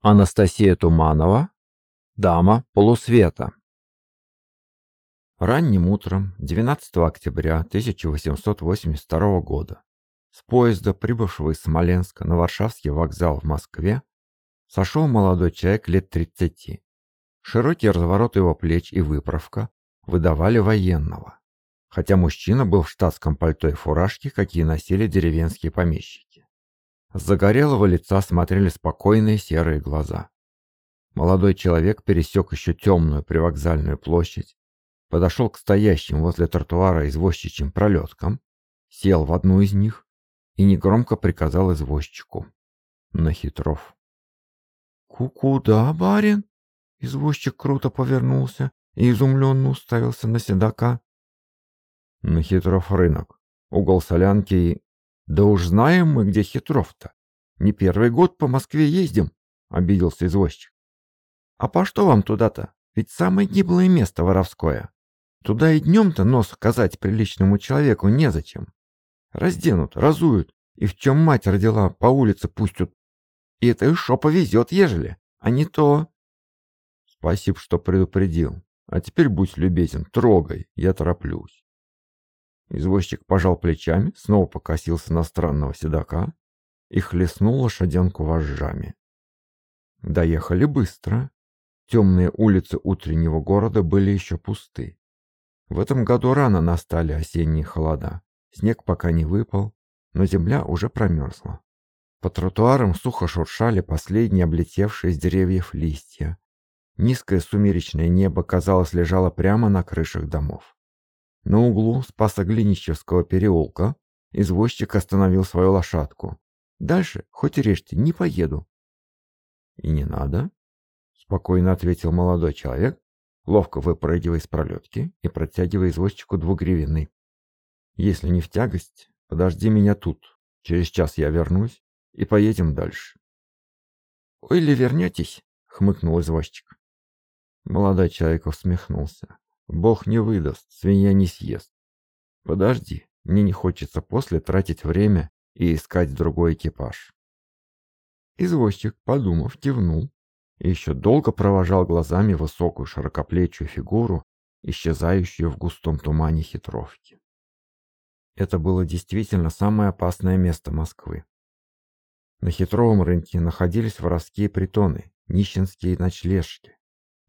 Анастасия Туманова, дама полусвета. Ранним утром 12 октября 1882 года с поезда, прибывшего из Смоленска на Варшавский вокзал в Москве, сошел молодой человек лет 30. Широкий разворот его плеч и выправка выдавали военного, хотя мужчина был в штатском пальто и фуражке, какие носили деревенские помещики. С загорелого лица смотрели спокойные серые глаза. Молодой человек пересек еще темную привокзальную площадь, подошел к стоящим возле тротуара извозчичьим пролеткам, сел в одну из них и негромко приказал извозчику. На хитров. «Ку-куда, барин?» Извозчик круто повернулся и изумленно уставился на седока. На хитров рынок, угол солянки и «Да уж знаем мы, где Хитров-то. Не первый год по Москве ездим», — обиделся извозчик. «А по что вам туда-то? Ведь самое гиблое место воровское. Туда и днем-то нос казать приличному человеку незачем. Разденут, разуют, и в чем мать родила, по улице пустят. И это шо повезет, ежели, а не то...» «Спасибо, что предупредил. А теперь будь любезен, трогай, я тороплюсь». Извозчик пожал плечами, снова покосился на странного седока и хлестнул лошаденку вожжами. Доехали быстро. Темные улицы утреннего города были еще пусты. В этом году рано настали осенние холода. Снег пока не выпал, но земля уже промерзла. По тротуарам сухо шуршали последние облетевшие с деревьев листья. Низкое сумеречное небо, казалось, лежало прямо на крышах домов. На углу Спасоглинищевского переулка извозчик остановил свою лошадку. Дальше, хоть и режьте, не поеду. И не надо, спокойно ответил молодой человек, ловко выпрыгивая из пролетки и протягивая извозчику двугривенный. Если не в тягость, подожди меня тут. Через час я вернусь и поедем дальше. Ой ли вернетесь? хмыкнул извозчик. Молодой человек усмехнулся. Бог не выдаст, свинья не съест. Подожди, мне не хочется после тратить время и искать другой экипаж. Извозчик, подумав, кивнул и еще долго провожал глазами высокую широкоплечью фигуру, исчезающую в густом тумане хитровки. Это было действительно самое опасное место Москвы. На хитровом рынке находились воровские притоны, нищенские ночлежки,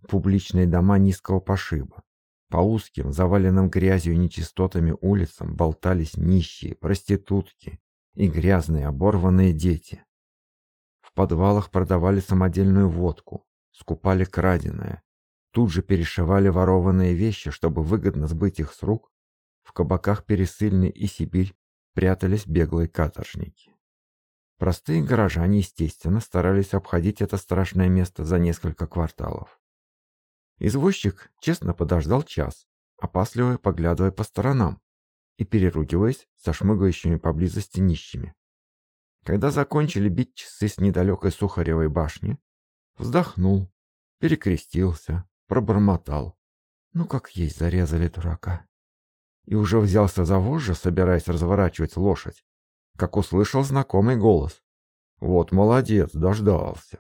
публичные дома низкого пошиба, по узким, заваленным грязью и нечистотами улицам болтались нищие, проститутки и грязные оборванные дети. В подвалах продавали самодельную водку, скупали краденое, тут же перешивали ворованные вещи, чтобы выгодно сбыть их с рук. В кабаках Пересыльный и Сибирь прятались беглые каторжники. Простые горожане, естественно, старались обходить это страшное место за несколько кварталов. Извозчик честно подождал час, опасливо поглядывая по сторонам и переругиваясь со шмыгающими поблизости нищими. Когда закончили бить часы с недалекой Сухаревой башни, вздохнул, перекрестился, пробормотал. Ну, как есть, зарезали дурака. И уже взялся за вожжи, собираясь разворачивать лошадь, как услышал знакомый голос. Вот молодец, дождался.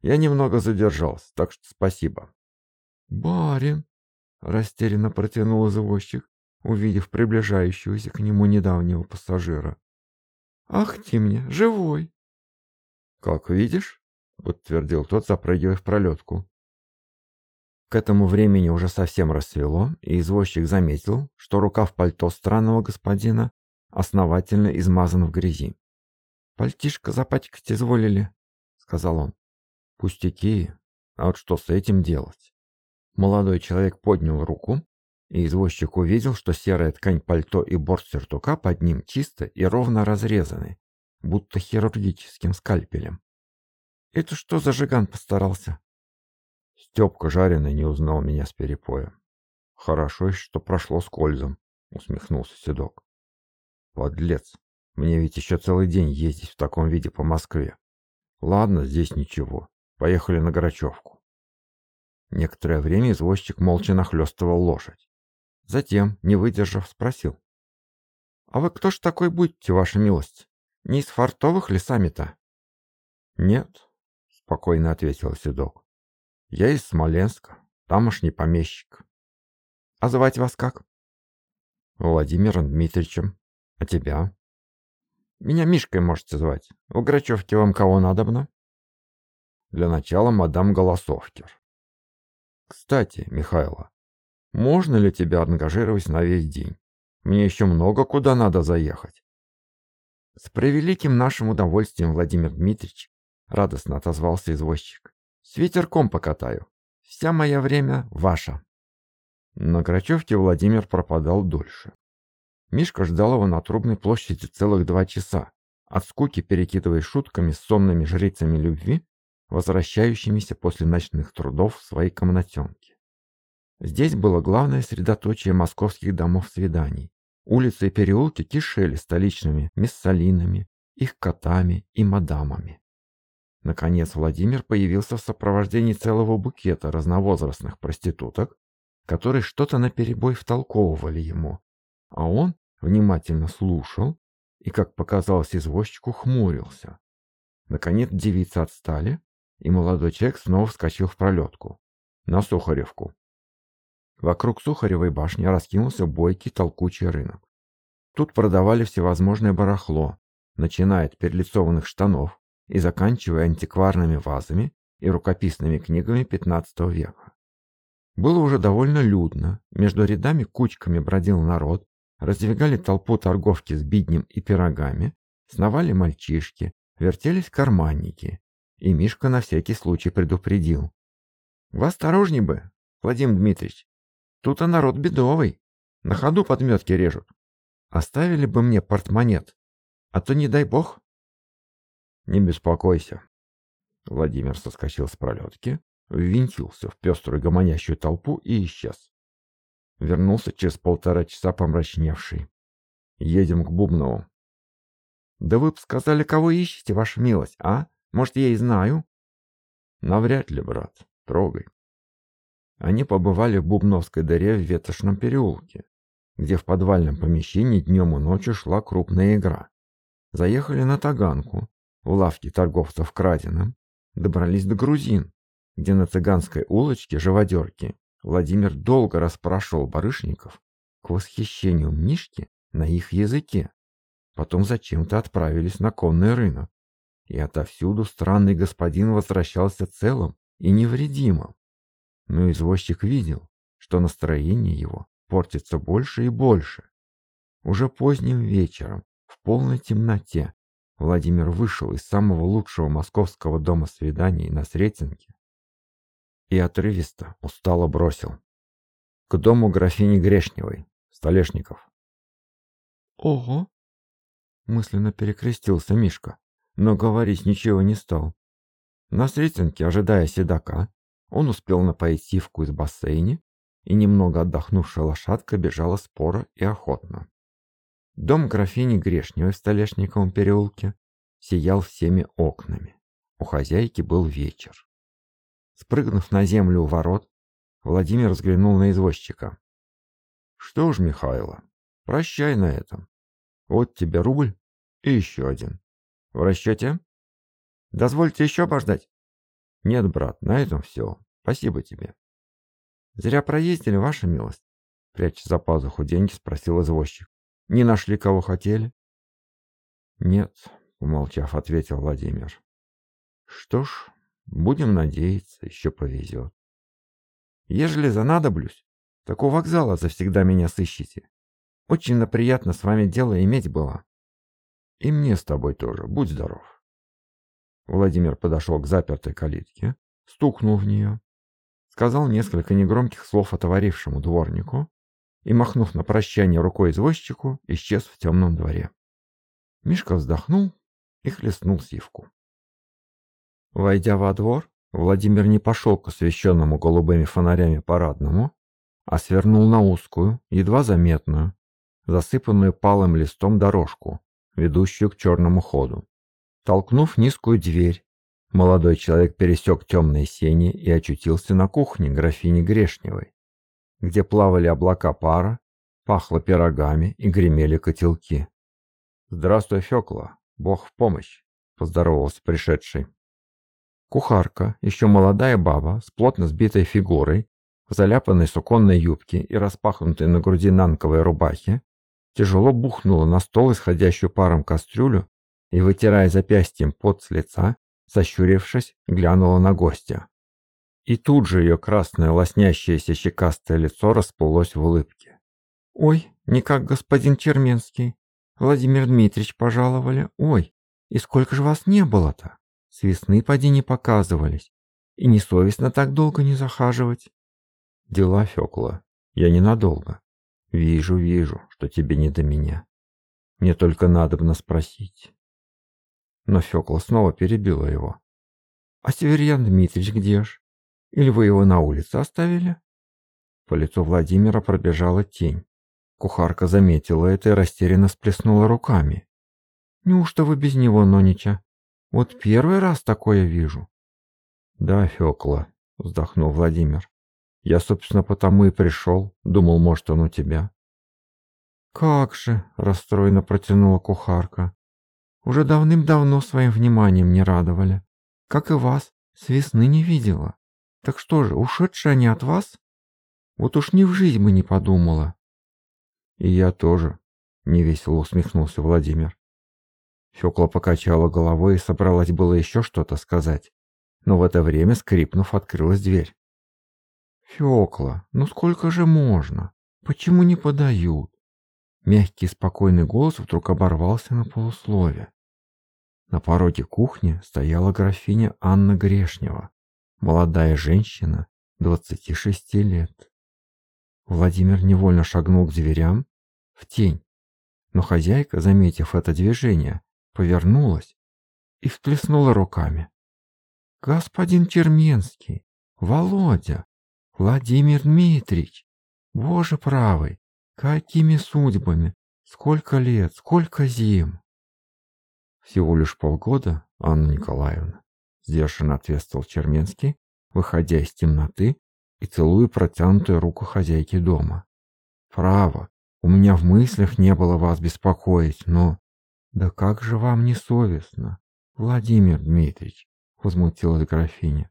Я немного задержался, так что спасибо. «Барин!» — растерянно протянул извозчик, увидев приближающегося к нему недавнего пассажира. «Ах ты мне, живой!» «Как видишь», — подтвердил тот, запрыгивая в пролетку. К этому времени уже совсем рассвело, и извозчик заметил, что рукав пальто странного господина основательно измазан в грязи. «Пальтишко запачкать изволили», — сказал он. «Пустяки, а вот что с этим делать?» Молодой человек поднял руку, и извозчик увидел, что серая ткань пальто и борт сюртука под ним чисто и ровно разрезаны, будто хирургическим скальпелем. «Это что за жиган постарался?» Степка жареный не узнал меня с перепоя. «Хорошо, что прошло с кользом», — усмехнулся Седок. «Подлец, мне ведь еще целый день ездить в таком виде по Москве. Ладно, здесь ничего. Поехали на Грачевку». Некоторое время извозчик молча нахлёстывал лошадь. Затем, не выдержав, спросил. «А вы кто ж такой будете, ваша милость? Не из фартовых ли сами-то?» «Нет», — спокойно ответил Седок. «Я из Смоленска, тамошний помещик». «А звать вас как?» «Владимиром Дмитриевичем. А тебя?» «Меня Мишкой можете звать. У Грачевки вам кого надобно?» «Для начала мадам Голосовкер». «Кстати, Михайло, можно ли тебя ангажировать на весь день? Мне еще много куда надо заехать». «С превеликим нашим удовольствием, Владимир Дмитриевич», — радостно отозвался извозчик. «С ветерком покатаю. Вся моя время ваша». На Грачевке Владимир пропадал дольше. Мишка ждал его на Трубной площади целых два часа, от скуки перекидывая шутками с сонными жрицами любви, возвращающимися после ночных трудов в свои комнатенки. Здесь было главное средоточие московских домов свиданий. Улицы и переулки кишели столичными миссалинами, их котами и мадамами. Наконец Владимир появился в сопровождении целого букета разновозрастных проституток, которые что-то наперебой втолковывали ему, а он внимательно слушал и, как показалось извозчику, хмурился. Наконец девицы отстали, и молодой человек снова вскочил в пролетку. На Сухаревку. Вокруг Сухаревой башни раскинулся бойкий толкучий рынок. Тут продавали всевозможное барахло, начиная от перелицованных штанов и заканчивая антикварными вазами и рукописными книгами XV века. Было уже довольно людно, между рядами кучками бродил народ, раздвигали толпу торговки с биднем и пирогами, сновали мальчишки, вертелись карманники, и Мишка на всякий случай предупредил. «Вы осторожней бы, Владимир Дмитриевич, тут-то народ бедовый, на ходу подметки режут. Оставили бы мне портмонет, а то не дай бог». «Не беспокойся». Владимир соскочил с пролетки, ввинтился в пеструю гомонящую толпу и исчез. Вернулся через полтора часа помрачневший. «Едем к Бубнову». «Да вы бы сказали, кого ищете, ваша милость, а? Может, я и знаю?» «Навряд ли, брат. Трогай». Они побывали в Бубновской дыре в Ветошном переулке, где в подвальном помещении днем и ночью шла крупная игра. Заехали на Таганку, в лавке торговцев краденым, добрались до грузин, где на цыганской улочке живодерки Владимир долго расспрашивал барышников к восхищению Мишки на их языке. Потом зачем-то отправились на конный рынок. И отовсюду странный господин возвращался целым и невредимым. Но извозчик видел, что настроение его портится больше и больше. Уже поздним вечером, в полной темноте, Владимир вышел из самого лучшего московского дома свиданий на Сретенке и отрывисто, устало бросил. К дому графини Грешневой, Столешников. «Ого!» — мысленно перекрестился Мишка, но говорить ничего не стал. На Сретенке, ожидая седока, он успел напоить сивку из бассейне, и немного отдохнувшая лошадка бежала споро и охотно. Дом графини Грешневой в Столешниковом переулке сиял всеми окнами. У хозяйки был вечер. Спрыгнув на землю у ворот, Владимир взглянул на извозчика. «Что ж, Михайло, прощай на этом. Вот тебе рубль и еще один. В расчете?» «Дозвольте еще обождать?» «Нет, брат, на этом все. Спасибо тебе». «Зря проездили, ваша милость?» Пряча за пазуху деньги, спросил извозчик. «Не нашли, кого хотели?» «Нет», — умолчав, ответил Владимир. «Что ж, Будем надеяться, еще повезет. Ежели занадоблюсь, так у вокзала завсегда меня сыщите. Очень приятно с вами дело иметь было. И мне с тобой тоже, будь здоров. Владимир подошел к запертой калитке, стукнул в нее, сказал несколько негромких слов отворившему дворнику и, махнув на прощание рукой извозчику, исчез в темном дворе. Мишка вздохнул и хлестнул сивку. Войдя во двор, Владимир не пошел к освещенному голубыми фонарями парадному, а свернул на узкую, едва заметную, засыпанную палым листом дорожку, ведущую к черному ходу. Толкнув низкую дверь, молодой человек пересек темные сени и очутился на кухне графини Грешневой, где плавали облака пара, пахло пирогами и гремели котелки. «Здравствуй, Фекла, Бог в помощь!» — поздоровался пришедший. Кухарка, еще молодая баба, с плотно сбитой фигурой, в заляпанной суконной юбке и распахнутой на груди нанковой рубахе, тяжело бухнула на стол исходящую паром кастрюлю и, вытирая запястьем пот с лица, сощурившись, глянула на гостя. И тут же ее красное лоснящееся щекастое лицо расплылось в улыбке. «Ой, не как господин Черменский. Владимир Дмитриевич пожаловали. Ой, и сколько же вас не было-то? С весны поди не показывались. И несовестно так долго не захаживать». «Дела, Фёкла, я ненадолго. Вижу, вижу, что тебе не до меня. Мне только надобно спросить». Но Фёкла снова перебила его. «А Северьян Дмитриевич где ж? Или вы его на улице оставили?» По лицу Владимира пробежала тень. Кухарка заметила это и растерянно сплеснула руками. «Неужто вы без него, Нонича? Вот первый раз такое вижу». «Да, Фёкла», — вздохнул Владимир. «Я, собственно, потому и пришел. Думал, может, он у тебя». «Как же!» — расстроенно протянула кухарка. «Уже давным-давно своим вниманием не радовали. Как и вас, с весны не видела. Так что же, ушедшие они от вас? Вот уж ни в жизнь бы не подумала. И я тоже, невесело усмехнулся Владимир. Фёкла покачала головой и собралась было еще что-то сказать. Но в это время, скрипнув, открылась дверь. «Фёкла, ну сколько же можно? Почему не подают?» Мягкий спокойный голос вдруг оборвался на полуслове. На пороге кухни стояла графиня Анна Грешнева молодая женщина 26 лет. Владимир невольно шагнул к дверям, в тень, но хозяйка, заметив это движение, повернулась и всплеснула руками. «Господин Черменский! Володя! Владимир Дмитриевич! Боже правый! Какими судьбами! Сколько лет, сколько зим!» «Всего лишь полгода, Анна Николаевна сдержанно ответствовал Черменский, выходя из темноты и целуя протянутую руку хозяйки дома. «Право, у меня в мыслях не было вас беспокоить, но...» «Да как же вам не совестно, Владимир Дмитриевич?» — возмутилась графиня.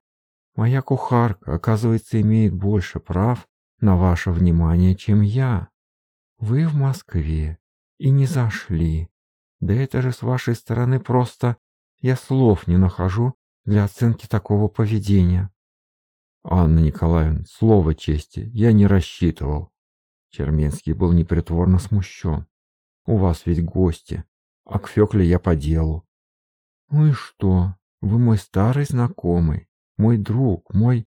«Моя кухарка, оказывается, имеет больше прав на ваше внимание, чем я. Вы в Москве и не зашли. Да это же с вашей стороны просто... Я слов не нахожу, для оценки такого поведения. Анна Николаевна, слово чести, я не рассчитывал. Черменский был непритворно смущен. У вас ведь гости, а к Фекле я по делу. Ну и что? Вы мой старый знакомый, мой друг, мой...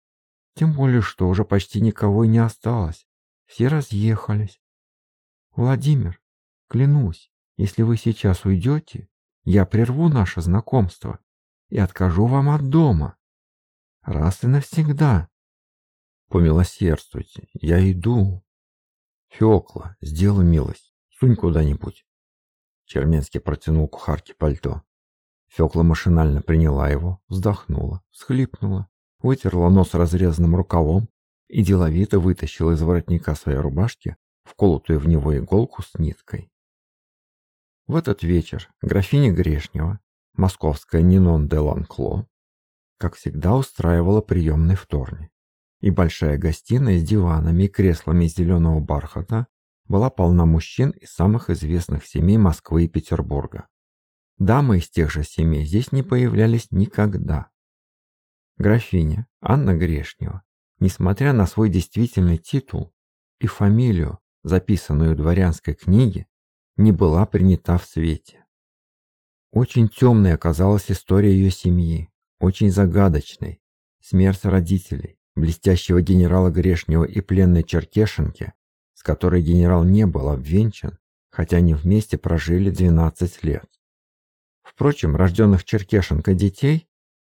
Тем более, что уже почти никого и не осталось. Все разъехались. Владимир, клянусь, если вы сейчас уйдете, я прерву наше знакомство и откажу вам от дома. Раз и навсегда. Помилосердствуйте, я иду. Фёкла, сделай милость, сунь куда-нибудь. Черменский протянул кухарке пальто. Фёкла машинально приняла его, вздохнула, всхлипнула, вытерла нос разрезанным рукавом и деловито вытащила из воротника своей рубашки вколотую в него иголку с ниткой. В этот вечер графиня Грешнева московская Нинон де Ланкло, как всегда устраивала приемный вторник. И большая гостиная с диванами и креслами из зеленого бархата была полна мужчин из самых известных семей Москвы и Петербурга. Дамы из тех же семей здесь не появлялись никогда. Графиня Анна Грешнева, несмотря на свой действительный титул и фамилию, записанную в дворянской книге, не была принята в свете. Очень темной оказалась история ее семьи, очень загадочной. Смерть родителей, блестящего генерала Грешнева и пленной Черкешенки, с которой генерал не был обвенчан, хотя они вместе прожили 12 лет. Впрочем, рожденных Черкешенко детей,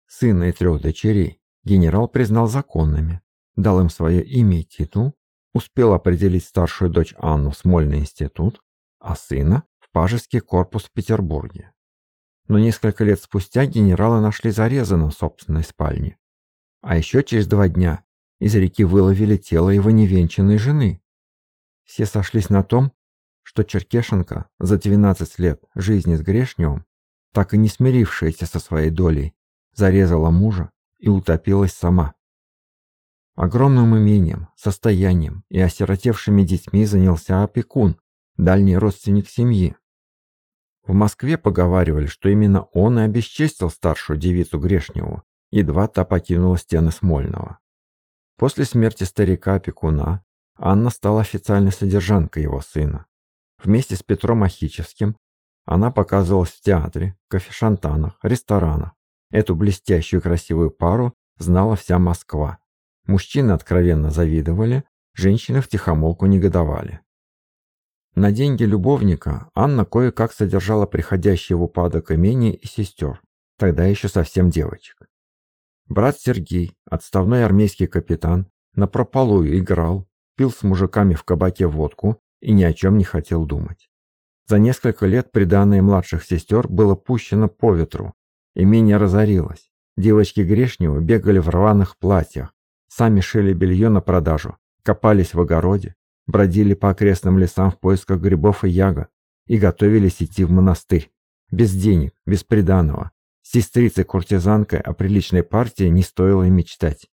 сына и трех дочерей, генерал признал законными, дал им свое имя и титул, успел определить старшую дочь Анну в Смольный институт, а сына в Пажеский корпус в Петербурге но несколько лет спустя генерала нашли зарезанным в собственной спальне. А еще через два дня из реки выловили тело его невенчанной жены. Все сошлись на том, что Черкешенко за 12 лет жизни с Грешневым, так и не смирившаяся со своей долей, зарезала мужа и утопилась сама. Огромным имением, состоянием и осиротевшими детьми занялся опекун, дальний родственник семьи. В Москве поговаривали, что именно он и обесчестил старшую девицу Грешневу, едва та покинула стены Смольного. После смерти старика-опекуна Анна стала официальной содержанкой его сына. Вместе с Петром Ахичевским она показывалась в театре, кафешантанах, ресторанах. Эту блестящую красивую пару знала вся Москва. Мужчины откровенно завидовали, женщины втихомолку негодовали. На деньги любовника Анна кое-как содержала приходящие в упадок имение и сестер, тогда еще совсем девочек. Брат Сергей, отставной армейский капитан, напропалую играл, пил с мужиками в кабаке водку и ни о чем не хотел думать. За несколько лет приданное младших сестер было пущено по ветру. Имение разорилось. Девочки Грешневы бегали в рваных платьях, сами шили белье на продажу, копались в огороде, бродили по окрестным лесам в поисках грибов и ягод и готовились идти в монастырь. Без денег, без приданого. Сестрицей-куртизанкой о приличной партии не стоило и мечтать.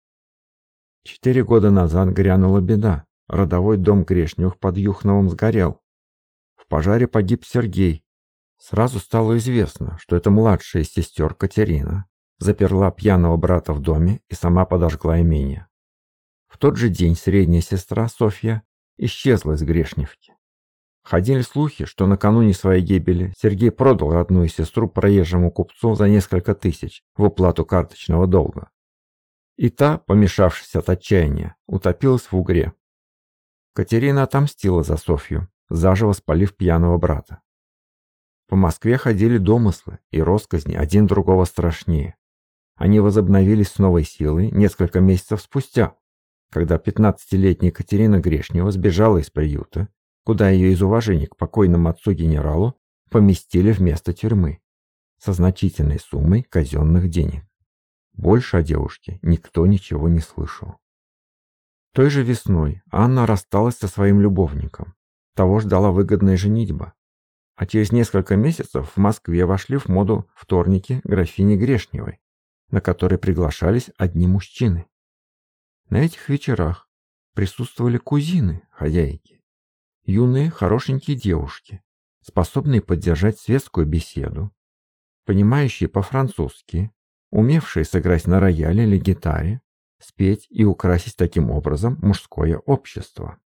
Четыре года назад грянула беда. Родовой дом Грешневых под Юхновым сгорел. В пожаре погиб Сергей. Сразу стало известно, что это младшая сестер Катерина. Заперла пьяного брата в доме и сама подожгла имение. В тот же день средняя сестра Софья исчезла из Грешневки. Ходили слухи, что накануне своей гибели Сергей продал родную сестру проезжему купцу за несколько тысяч в уплату карточного долга. И та, помешавшись от отчаяния, утопилась в угре. Катерина отомстила за Софью, заживо спалив пьяного брата. По Москве ходили домыслы и росказни, один другого страшнее. Они возобновились с новой силой несколько месяцев спустя, когда 15-летняя Катерина Грешнева сбежала из приюта, куда ее из уважения к покойному отцу-генералу поместили вместо тюрьмы со значительной суммой казенных денег. Больше о девушке никто ничего не слышал. Той же весной Анна рассталась со своим любовником. Того ждала выгодная женитьба. А через несколько месяцев в Москве вошли в моду вторники графини Грешневой, на которые приглашались одни мужчины. На этих вечерах присутствовали кузины хозяйки, юные хорошенькие девушки, способные поддержать светскую беседу, понимающие по-французски, умевшие сыграть на рояле или гитаре, спеть и украсить таким образом мужское общество.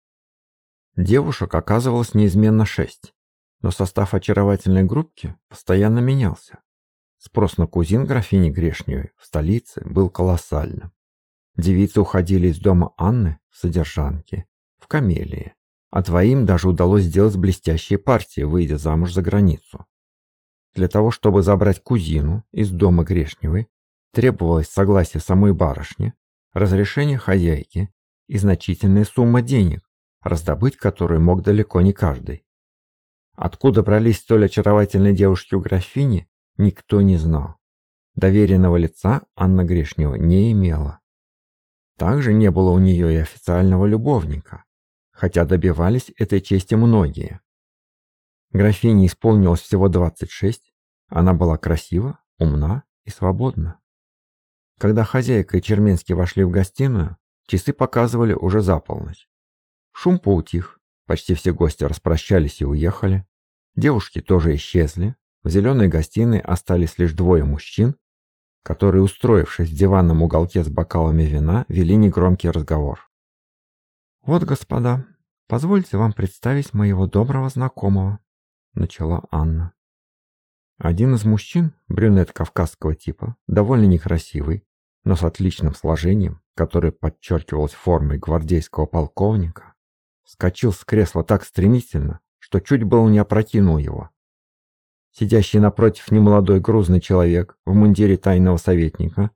Девушек оказывалось неизменно шесть, но состав очаровательной группки постоянно менялся. Спрос на кузин графини Грешневой в столице был колоссальным. Девицы уходили из дома Анны содержанки, в камелии, а двоим даже удалось сделать блестящие партии, выйдя замуж за границу. Для того, чтобы забрать кузину из дома Грешневой, требовалось согласие самой барышни, разрешение хозяйки и значительная сумма денег, раздобыть которую мог далеко не каждый. Откуда брались столь очаровательные девушки у графини, никто не знал. Доверенного лица Анна Грешнева не имела. Также не было у нее и официального любовника, хотя добивались этой чести многие. Графине исполнилось всего 26, она была красива, умна и свободна. Когда хозяйка и Черменский вошли в гостиную, часы показывали уже за полночь. Шум поутих, почти все гости распрощались и уехали. Девушки тоже исчезли. В зеленой гостиной остались лишь двое мужчин, которые, устроившись в диванном уголке с бокалами вина, вели негромкий разговор. «Вот, господа, позвольте вам представить моего доброго знакомого», — начала Анна. Один из мужчин, брюнет кавказского типа, довольно некрасивый, но с отличным сложением, которое подчеркивалось формой гвардейского полковника, скочил с кресла так стремительно, что чуть было не опрокинул его. Сидящий напротив немолодой грузный человек в мундире тайного советника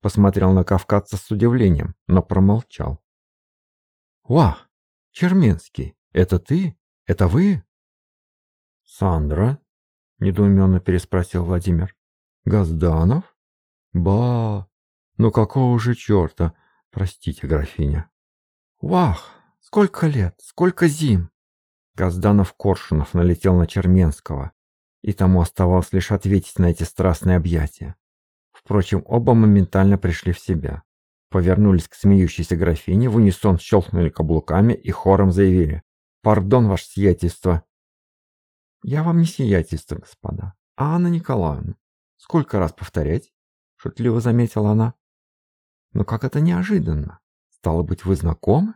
посмотрел на кавказца с удивлением, но промолчал. «Ва, Черменский, это ты? Это вы?» «Сандра?» — недоуменно переспросил Владимир. «Газданов? Ба, ну какого же черта? Простите, графиня. Вах, сколько лет, сколько зим! Газданов-Коршунов налетел на Черменского, и тому оставалось лишь ответить на эти страстные объятия. Впрочем, оба моментально пришли в себя. Повернулись к смеющейся графине, в унисон щелкнули каблуками и хором заявили «Пардон, ваше сиятельство!» «Я вам не сиятельство, господа, а Анна Николаевна. Сколько раз повторять?» — шутливо заметила она. «Но как это неожиданно! Стало быть, вы знакомы?»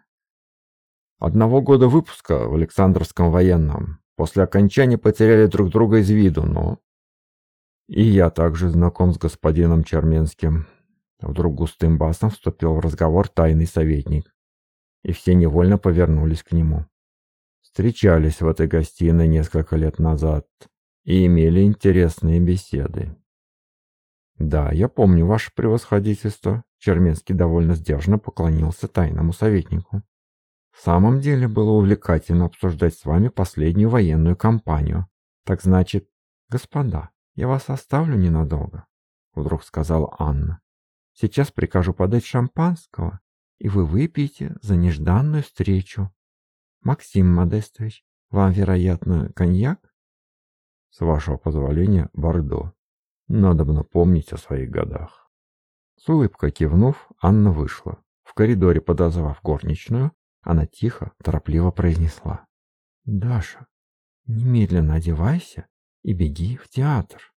«Одного года выпуска в Александровском военном. После окончания потеряли друг друга из виду, но и я также знаком с господином Черменским. Вдруг густым басом вступил в разговор тайный советник. И все невольно повернулись к нему. Встречались в этой гостиной несколько лет назад и имели интересные беседы. «Да, я помню ваше превосходительство», — Черменский довольно сдержанно поклонился тайному советнику. «В самом деле было увлекательно обсуждать с вами последнюю военную кампанию. Так значит, господа, «Я вас оставлю ненадолго», — вдруг сказала Анна. «Сейчас прикажу подать шампанского, и вы выпьете за нежданную встречу. Максим Модестович, вам, вероятно, коньяк?» «С вашего позволения, Бордо. Надо бы напомнить о своих годах». С улыбкой кивнув, Анна вышла. В коридоре, подозвав горничную, она тихо, торопливо произнесла. «Даша, немедленно одевайся и беги в театр.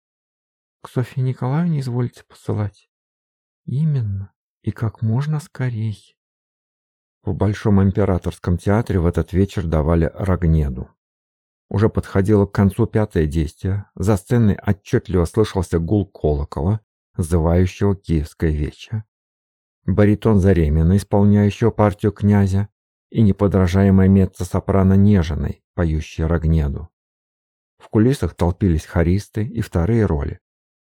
К Софье Николаевне извольте посылать. Именно, и как можно скорей. В Большом императорском театре в этот вечер давали Рогнеду. Уже подходило к концу пятое действие, за сценой отчетливо слышался гул колокола, зывающего киевское вече. Баритон Заремина, исполняющего партию князя, и неподражаемая меццо-сопрано Нежиной, поющая Рогнеду. В кулисах толпились хористы и вторые роли.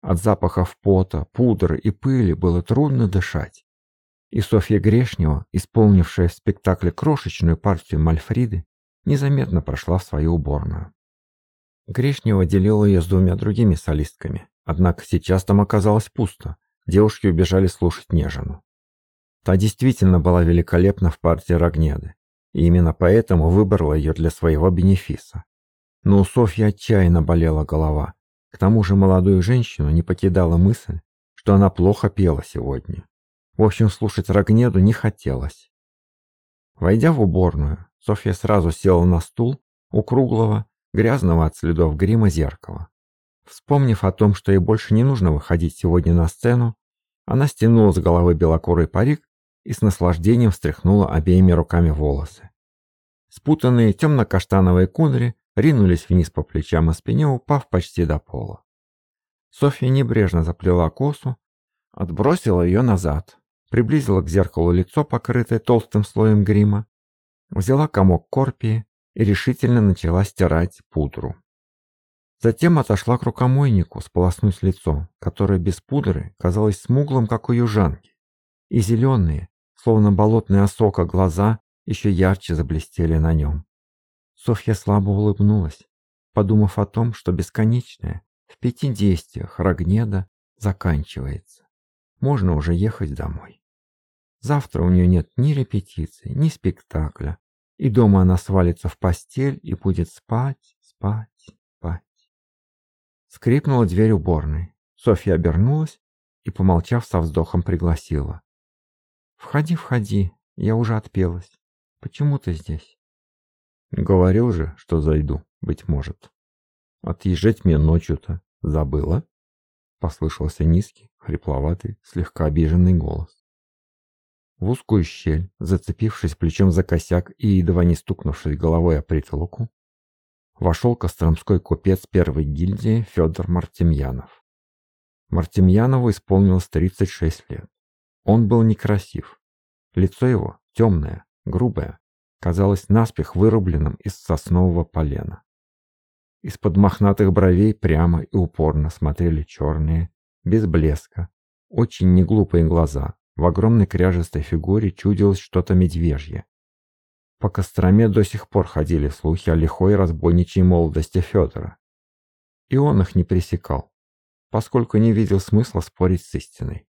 От запахов пота, пудры и пыли было трудно дышать. И Софья Грешнева, исполнившая в спектакле крошечную партию Мальфриды, незаметно прошла в свою уборную. Грешнева делила ее с двумя другими солистками, однако сейчас там оказалось пусто, девушки убежали слушать Нежину. Та действительно была великолепна в партии Рогнеды, и именно поэтому выбрала ее для своего бенефиса. Но у Софьи отчаянно болела голова. К тому же молодую женщину не покидала мысль, что она плохо пела сегодня. В общем, слушать Рогнеду не хотелось. Войдя в уборную, Софья сразу села на стул у круглого, грязного от следов грима зеркала. Вспомнив о том, что ей больше не нужно выходить сегодня на сцену, она стянула с головы белокурый парик и с наслаждением встряхнула обеими руками волосы. Спутанные темно-каштановые кудри ринулись вниз по плечам и спине, упав почти до пола. Софья небрежно заплела косу, отбросила ее назад, приблизила к зеркалу лицо, покрытое толстым слоем грима, взяла комок корпии и решительно начала стирать пудру. Затем отошла к рукомойнику сполоснуть лицо, которое без пудры казалось смуглым, как у южанки, и зеленые, словно болотная осока, глаза еще ярче заблестели на нем. Софья слабо улыбнулась, подумав о том, что бесконечное в пяти действиях Рогнеда заканчивается. Можно уже ехать домой. Завтра у нее нет ни репетиции, ни спектакля, и дома она свалится в постель и будет спать, спать, спать. Скрипнула дверь уборной. Софья обернулась и, помолчав, со вздохом пригласила. «Входи, входи, я уже отпелась. Почему ты здесь?» Говорил же, что зайду, быть может. Отъезжать мне ночью-то забыла? Послышался низкий, хрипловатый, слегка обиженный голос. В узкую щель, зацепившись плечом за косяк и едва не стукнувшись головой о притолоку, вошел костромской купец первой гильдии Федор Мартемьянов. Мартемьянову исполнилось 36 лет. Он был некрасив. Лицо его темное, грубое, казалось наспех вырубленным из соснового полена. Из-под мохнатых бровей прямо и упорно смотрели черные, без блеска, очень неглупые глаза. В огромной кряжестой фигуре чудилось что-то медвежье. По Костроме до сих пор ходили слухи о лихой разбойничьей молодости Федора. И он их не пресекал, поскольку не видел смысла спорить с истиной.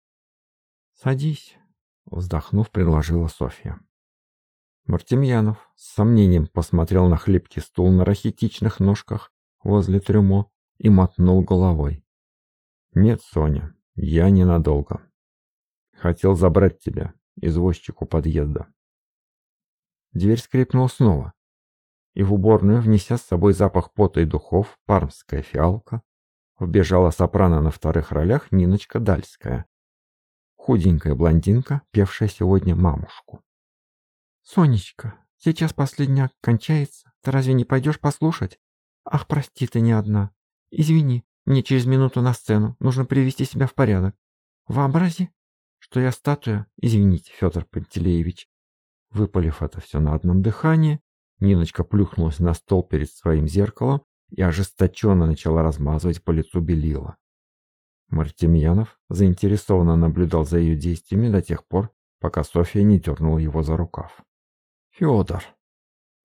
«Садись», — вздохнув, предложила Софья. Мартемьянов с сомнением посмотрел на хлипкий стул на рахитичных ножках возле трюмо и мотнул головой. «Нет, Соня, Я ненадолго. Хотел забрать тебя, извозчику подъезда. Дверь скрипнула снова, и в уборную, внеся с собой запах пота и духов, пармская фиалка, вбежала сопрано на вторых ролях Ниночка Дальская, худенькая блондинка, певшая сегодня мамушку. «Сонечка, сейчас последний акт кончается, ты разве не пойдешь послушать? Ах, прости, ты не одна. Извини, мне через минуту на сцену, нужно привести себя в порядок. Вообрази, что я статуя, извините, Федор Пантелеевич». Выпалив это все на одном дыхании, Ниночка плюхнулась на стол перед своим зеркалом и ожесточенно начала размазывать по лицу белила. Мартемьянов заинтересованно наблюдал за ее действиями до тех пор, пока Софья не дернула его за рукав. «Федор!»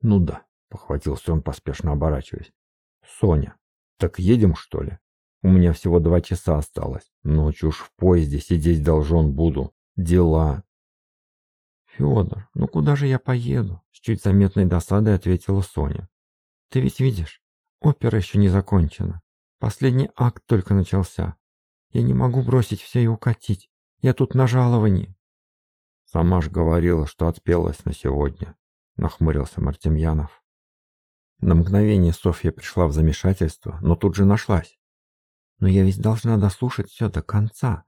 «Ну да», — похватился он, поспешно оборачиваясь. «Соня, так едем, что ли? У меня всего два часа осталось. Ночью уж в поезде сидеть должен буду. Дела». «Федор, ну куда же я поеду?» С чуть заметной досадой ответила Соня. «Ты ведь видишь, опера еще не закончена. Последний акт только начался. Я не могу бросить все и укатить. Я тут на жаловании». «Сама ж говорила, что отпелась на сегодня», — нахмурился Мартемьянов. На мгновение Софья пришла в замешательство, но тут же нашлась. «Но я ведь должна дослушать все до конца.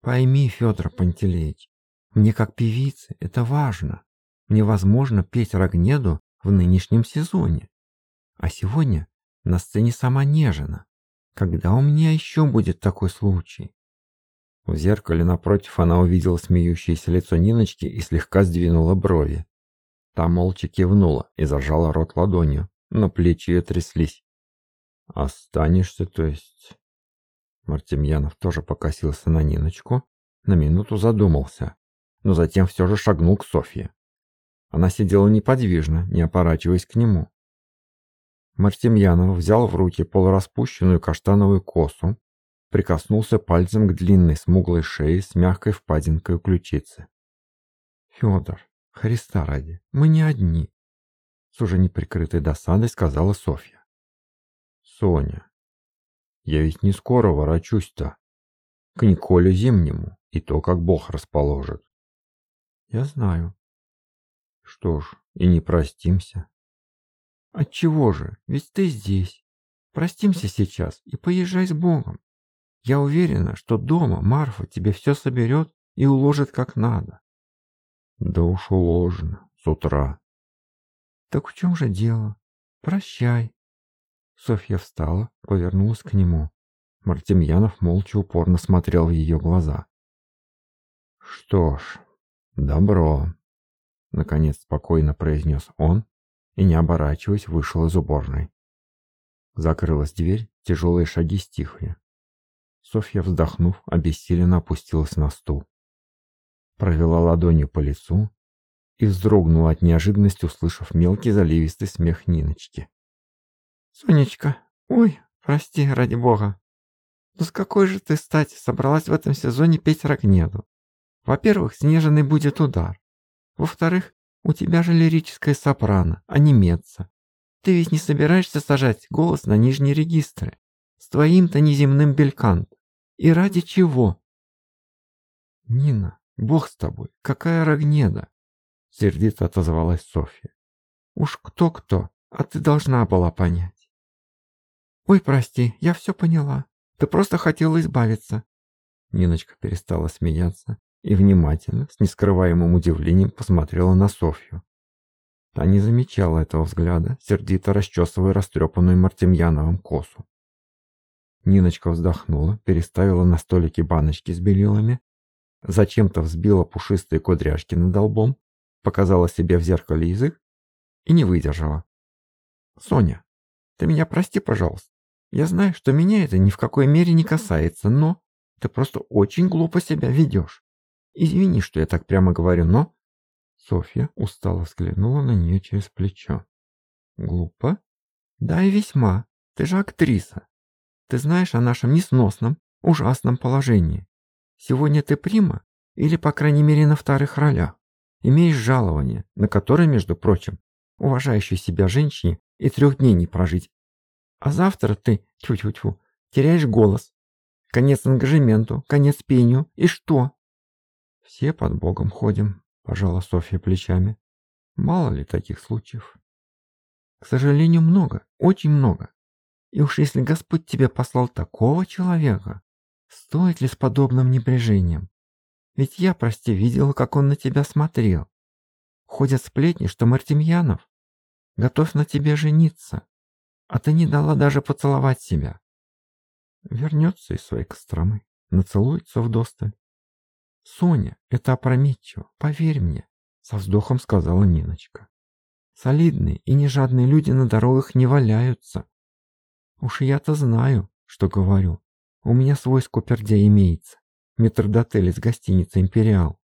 Пойми, Федор Пантелеич, мне как певице это важно. Мне возможно петь Рогнеду в нынешнем сезоне. А сегодня на сцене сама Нежина. Когда у меня еще будет такой случай? В зеркале напротив она увидела смеющееся лицо Ниночки и слегка сдвинула брови. Та молча кивнула и зажала рот ладонью, но плечи ее тряслись. «Останешься, то есть...» Мартемьянов тоже покосился на Ниночку, на минуту задумался но затем все же шагнул к Софье. Она сидела неподвижно, не оборачиваясь к нему. Мартемьянов взял в руки полураспущенную каштановую косу, прикоснулся пальцем к длинной смуглой шее с мягкой впадинкой у ключицы. «Федор, Христа ради, мы не одни», — с уже неприкрытой досадой сказала Софья. «Соня, я ведь не скоро ворочусь-то. К Николе Зимнему, и то, как Бог расположит. Я знаю. Что ж, и не простимся. Отчего же? Ведь ты здесь. Простимся сейчас и поезжай с Богом. Я уверена, что дома Марфа тебе все соберет и уложит как надо. Да уж уложено, с утра. Так в чем же дело? Прощай. Софья встала, повернулась к нему. Мартемьянов молча упорно смотрел в ее глаза. Что ж, «Добро», — наконец спокойно произнес он и, не оборачиваясь, вышел из уборной. Закрылась дверь, тяжелые шаги стихли. Софья, вздохнув, обессиленно опустилась на стул. Провела ладонью по лицу и вздрогнула от неожиданности, услышав мелкий заливистый смех Ниночки. «Сонечка, ой, прости, ради бога. Ну с какой же ты стати собралась в этом сезоне петь Рогнеду? Во-первых, снежный будет удар. Во-вторых, у тебя же лирическая сопрано, а не меца. Ты ведь не собираешься сажать голос на нижние регистры. С твоим-то неземным белькант. И ради чего? Нина, бог с тобой, какая Рогнеда? Сердито отозвалась Софья. Уж кто-кто, а ты должна была понять. Ой, прости, я все поняла. Ты просто хотела избавиться. Ниночка перестала смеяться и внимательно, с нескрываемым удивлением посмотрела на Софью. Та не замечала этого взгляда, сердито расчесывая растрепанную Мартемьяновым косу. Ниночка вздохнула, переставила на столике баночки с белилами, зачем-то взбила пушистые кудряшки над долбом, показала себе в зеркале язык и не выдержала. «Соня, ты меня прости, пожалуйста. Я знаю, что меня это ни в какой мере не касается, но ты просто очень глупо себя ведешь. Извини, что я так прямо говорю, но...» Софья устало взглянула на нее через плечо. «Глупо?» «Да и весьма. Ты же актриса. Ты знаешь о нашем несносном, ужасном положении. Сегодня ты прима, или, по крайней мере, на вторых ролях. Имеешь жалование, на которое, между прочим, уважающей себя женщине и трех дней не прожить. А завтра ты, тьфу-тьфу-тьфу, теряешь голос. конец ангажементу, конец пению. И что? Все под Богом ходим, пожала Софья плечами. Мало ли таких случаев. К сожалению, много, очень много. И уж если Господь тебе послал такого человека, стоит ли с подобным небрежением? Ведь я, прости, видела, как он на тебя смотрел. Ходят сплетни, что Мартемьянов готов на тебе жениться, а ты не дала даже поцеловать себя. Вернется из своей Костромы, нацелуется в досталь. Соня, это опрометчиво, поверь мне, со вздохом сказала Ниночка. Солидные и нежадные люди на дорогах не валяются. Уж я-то знаю, что говорю. У меня свой скупердя имеется. Метрдотель из гостиницы «Империал».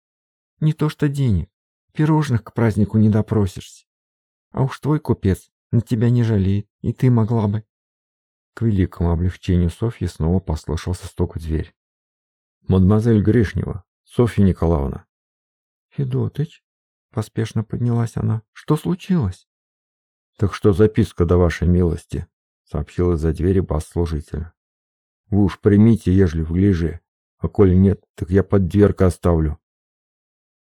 Не то что денег. Пирожных к празднику не допросишься. А уж твой купец на тебя не жалеет, и ты могла бы. К великому облегчению Софьи снова послышался стук в дверь. «Мадемуазель Гришнева, Софья Николаевна». «Федотыч?» — поспешно поднялась она. «Что случилось?» «Так что записка до вашей милости», — сообщил из-за двери бас служителя. «Вы уж примите, ежели в гляже, а коли нет, так я под дверкой оставлю».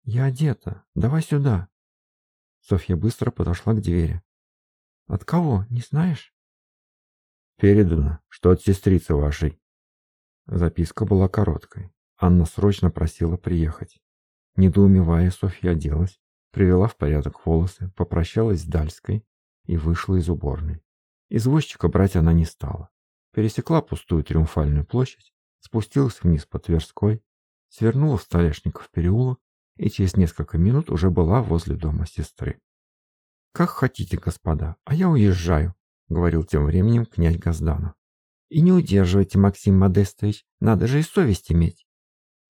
«Я одета, давай сюда». Софья быстро подошла к двери. «От кого, не знаешь?» Передано, что от сестрицы вашей. Записка была короткой. Анна срочно просила приехать. Недоумевая, Софья оделась, привела в порядок волосы, попрощалась с Дальской и вышла из уборной. Извозчика брать она не стала. Пересекла пустую Триумфальную площадь, спустилась вниз по Тверской, свернула в Столешников переулок и через несколько минут уже была возле дома сестры. «Как хотите, господа, а я уезжаю», — говорил тем временем князь Газданов. «И не удерживайте, Максим Модестович, надо же и совесть иметь.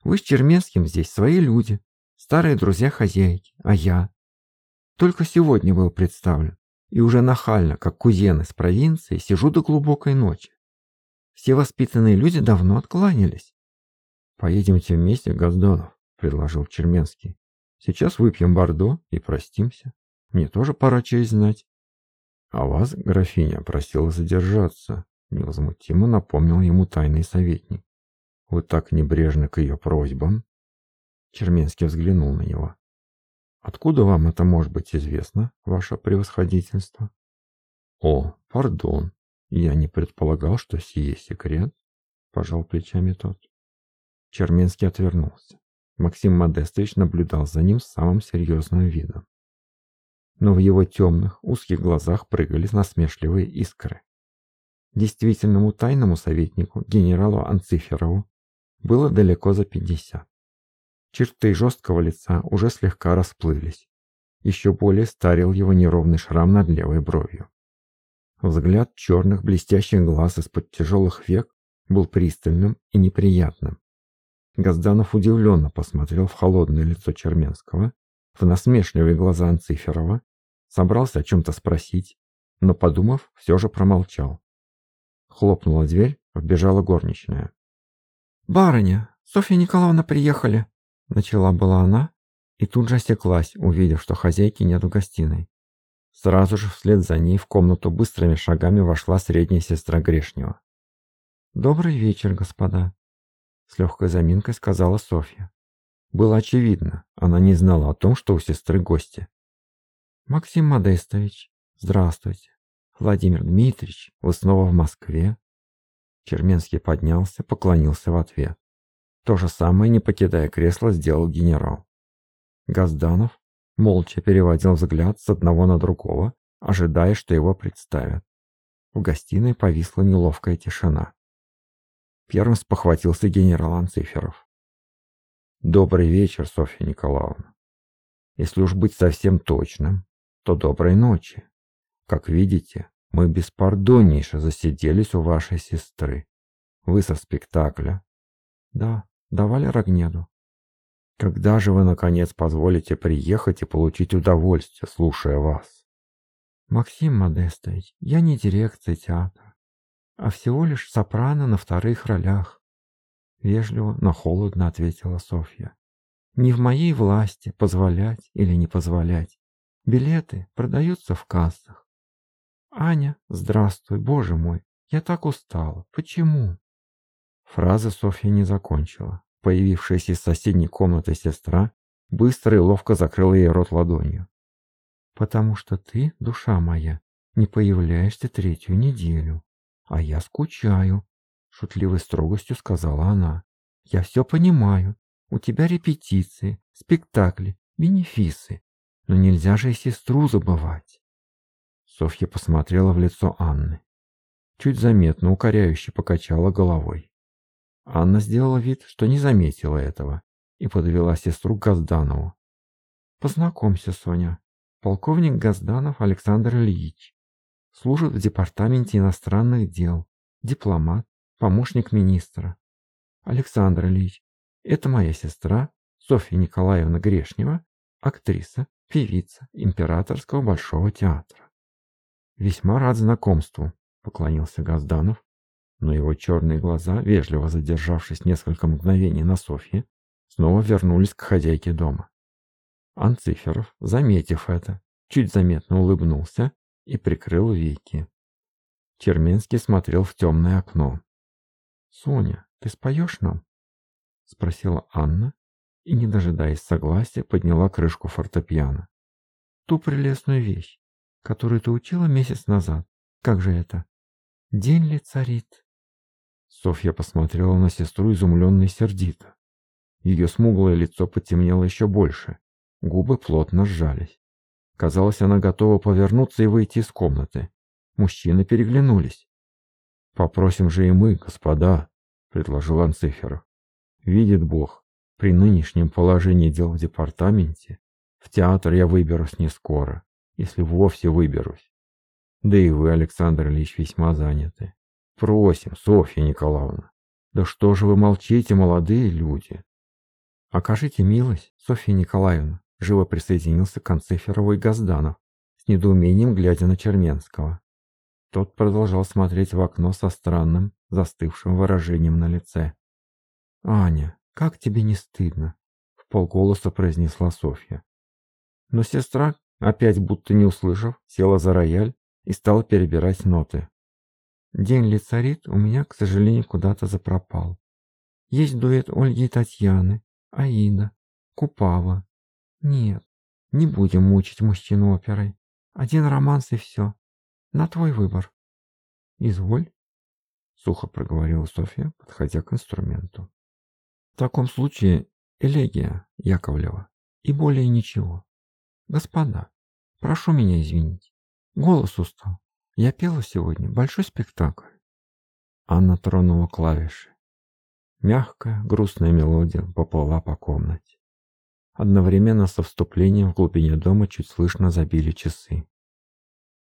Вы с Черменским здесь свои люди, старые друзья хозяйки, а я? Только сегодня был представлен, и уже нахально, как кузен из провинции, сижу до глубокой ночи. Все воспитанные люди давно откланялись. «Поедемте вместе, Газданов», — предложил Черменский. «Сейчас выпьем бордо и простимся. Мне тоже пора честь знать». «А вас, графиня, просила задержаться», — невозмутимо напомнил ему тайный советник. «Вы так небрежны к ее просьбам». Черменский взглянул на него. «Откуда вам это может быть известно, ваше превосходительство?» «О, пардон, я не предполагал, что сие секрет», — пожал плечами тот. Черменский отвернулся. Максим Модестович наблюдал за ним с самым серьезным видом но в его темных, узких глазах прыгали насмешливые искры. Действительному тайному советнику, генералу Анциферову, было далеко за пятьдесят. Черты жесткого лица уже слегка расплылись. Еще более старил его неровный шрам над левой бровью. Взгляд черных блестящих глаз из-под тяжелых век был пристальным и неприятным. Газданов удивленно посмотрел в холодное лицо Черменского в насмешливые глаза Анциферова, собрался о чем-то спросить, но, подумав, все же промолчал. Хлопнула дверь, вбежала горничная. «Барыня, Софья Николаевна приехали!» Начала была она и тут же осеклась, увидев, что хозяйки нет в гостиной. Сразу же вслед за ней в комнату быстрыми шагами вошла средняя сестра Грешнева. «Добрый вечер, господа!» С легкой заминкой сказала Софья. Было очевидно, она не знала о том, что у сестры гости. «Максим Модестович, здравствуйте. Владимир Дмитриевич, вы снова в Москве?» Черменский поднялся, поклонился в ответ. То же самое, не покидая кресла, сделал генерал. Газданов молча переводил взгляд с одного на другого, ожидая, что его представят. В гостиной повисла неловкая тишина. Первым спохватился генерал Анциферов. Добрый вечер, Софья Николаевна. Если уж быть совсем точным, то доброй ночи. Как видите, мы беспардоннейше засиделись у вашей сестры. Вы со спектакля. Да, давали Рогнеду. Когда же вы, наконец, позволите приехать и получить удовольствие, слушая вас? Максим Модестович, я не дирекция театра, а всего лишь сопрано на вторых ролях. Вежливо, но холодно ответила Софья. Не в моей власти позволять или не позволять. Билеты продаются в кассах. Аня, здравствуй, боже мой, я так устала. Почему? Фразы Софья не закончила. Появившаяся из соседней комнаты сестра быстро и ловко закрыла ей рот ладонью. «Потому что ты, душа моя, не появляешься третью неделю, а я скучаю», — шутливой строгостью сказала она. «Я все понимаю. У тебя репетиции, спектакли, бенефисы. Но нельзя же и сестру забывать». Софья посмотрела в лицо Анны. Чуть заметно укоряюще покачала головой. Анна сделала вид, что не заметила этого, и подвела сестру к Газданову. «Познакомься, Соня. Полковник Газданов Александр Ильич. Служит в Департаменте иностранных дел. Дипломат, помощник министра. Александр Ильич, это моя сестра, Софья Николаевна Грешнева, актриса, певица Императорского Большого театра. Весьма рад знакомству, поклонился Газданов, но его черные глаза, вежливо задержавшись несколько мгновений на Софье, снова вернулись к хозяйке дома. Анциферов, заметив это, чуть заметно улыбнулся и прикрыл веки. Черменский смотрел в темное окно. «Соня, ты споешь нам?» — спросила Анна и, не дожидаясь согласия, подняла крышку фортепиано. «Ту прелестную вещь, которую ты учила месяц назад. Как же это? День ли царит?» Софья посмотрела на сестру изумленно и сердито. Ее смуглое лицо потемнело еще больше, губы плотно сжались. Казалось, она готова повернуться и выйти из комнаты. Мужчины переглянулись. «Попросим же и мы, господа», — предложил Анциферов. «Видит Бог, при нынешнем положении дел в департаменте в театр я выберусь не скоро, если вовсе выберусь. Да и вы, Александр Ильич, весьма заняты. Просим, Софья Николаевна. Да что же вы молчите, молодые люди? Окажите милость, Софья Николаевна, живо присоединился к Анциферову и Газданов, с недоумением глядя на Черменского. Тот продолжал смотреть в окно со странным, застывшим выражением на лице. «Аня, как тебе не стыдно?» — в полголоса произнесла Софья. Но сестра, опять будто не услышав, села за рояль и стала перебирать ноты. День ли царит у меня, к сожалению, куда-то запропал. Есть дуэт Ольги и Татьяны, Аида, Купава. Нет, не будем мучить мужчину оперой. Один романс и все. На твой выбор. Изволь, сухо проговорила Софья, подходя к инструменту. В таком случае элегия Яковлева и более ничего. Господа, прошу меня извинить. Голос устал. Я пела сегодня большой спектакль. Анна тронула клавиши. Мягкая, грустная мелодия поплыла по комнате. Одновременно со вступлением в глубине дома чуть слышно забили часы.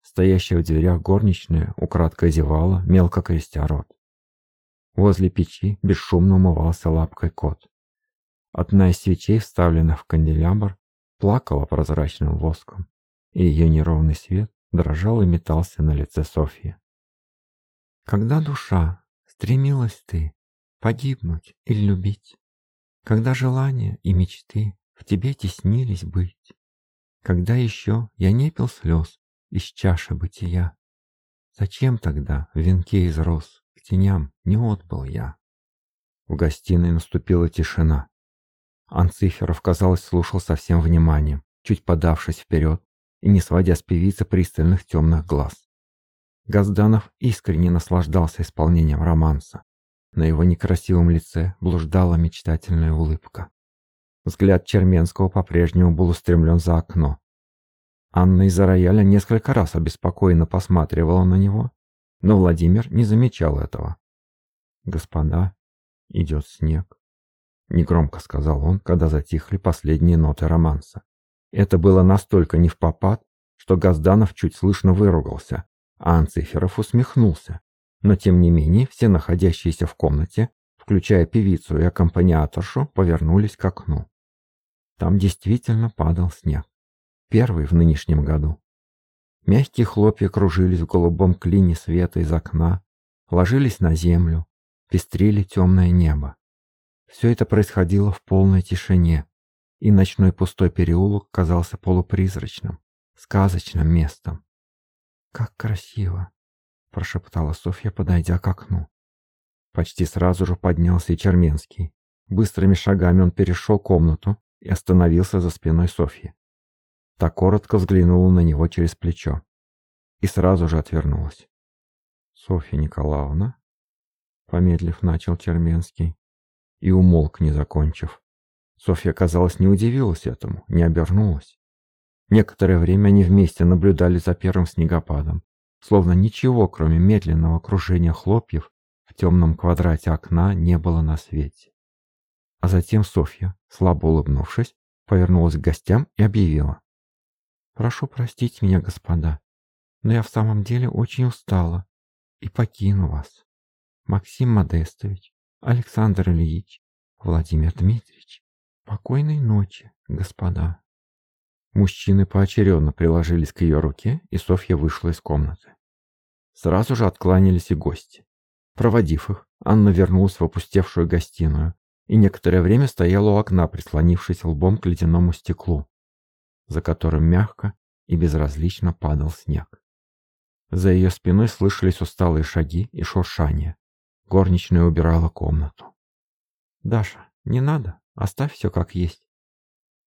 Стоящая в дверях горничная украдкой зевала, мелко крестя рот. Возле печи бесшумно умывался лапкой кот. Одна из свечей, вставленных в канделябр, плакала прозрачным воском, и ее неровный свет дрожал и метался на лице Софьи. Когда душа стремилась ты погибнуть или любить, когда желания и мечты в тебе теснились быть, когда еще я не пил слез из чаши бытия, зачем тогда в венке из роз к теням не отбыл я? В гостиной наступила тишина. Анциферов, казалось, слушал со всем вниманием, чуть подавшись вперед, и не сводя с певицы пристальных темных глаз. Газданов искренне наслаждался исполнением романса. На его некрасивом лице блуждала мечтательная улыбка. Взгляд Черменского по-прежнему был устремлен за окно. Анна из-за рояля несколько раз обеспокоенно посматривала на него, но Владимир не замечал этого. «Господа, идет снег», — негромко сказал он, когда затихли последние ноты романса. Это было настолько не в попад, что Газданов чуть слышно выругался, а Анциферов усмехнулся. Но тем не менее все находящиеся в комнате, включая певицу и аккомпаниаторшу, повернулись к окну. Там действительно падал снег. Первый в нынешнем году. Мягкие хлопья кружились в голубом клине света из окна, ложились на землю, пестрили темное небо. Все это происходило в полной тишине, и ночной пустой переулок казался полупризрачным, сказочным местом. «Как красиво!» — прошептала Софья, подойдя к окну. Почти сразу же поднялся и Черменский. Быстрыми шагами он перешел комнату и остановился за спиной Софьи. Та коротко взглянула на него через плечо и сразу же отвернулась. «Софья Николаевна?» Помедлив, начал Черменский и умолк, не закончив. Софья, казалось, не удивилась этому, не обернулась. Некоторое время они вместе наблюдали за первым снегопадом, словно ничего, кроме медленного кружения хлопьев, в темном квадрате окна не было на свете. А затем Софья, слабо улыбнувшись, повернулась к гостям и объявила. «Прошу простить меня, господа, но я в самом деле очень устала и покину вас. Максим Модестович, Александр Ильич, Владимир Дмитриевич, покойной ночи, господа. Мужчины поочередно приложились к ее руке, и Софья вышла из комнаты. Сразу же откланялись и гости. Проводив их, Анна вернулась в опустевшую гостиную и некоторое время стояла у окна, прислонившись лбом к ледяному стеклу, за которым мягко и безразлично падал снег. За ее спиной слышались усталые шаги и шуршание. Горничная убирала комнату. «Даша, не надо, оставь все как есть.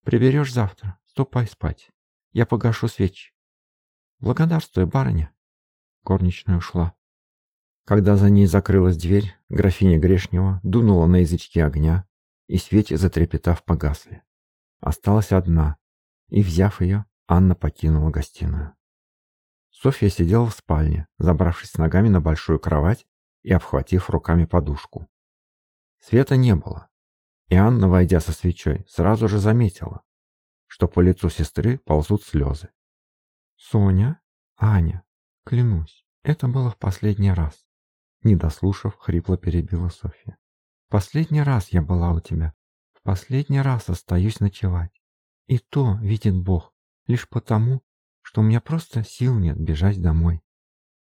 Приберешь завтра, ступай спать. Я погашу свечи. Благодарствую, барыня». Горничная ушла. Когда за ней закрылась дверь, графиня Грешнева дунула на язычки огня, и свечи, затрепетав, погасли. Осталась одна, и, взяв ее, Анна покинула гостиную. Софья сидела в спальне, забравшись ногами на большую кровать и обхватив руками подушку. Света не было, и Анна, войдя со свечой, сразу же заметила, что по лицу сестры ползут слезы. «Соня? Аня, клянусь, это было в последний раз». Не дослушав, хрипло перебила Софья. «Последний раз я была у тебя. В последний раз остаюсь ночевать. И то, видит Бог, лишь потому, что у меня просто сил нет бежать домой.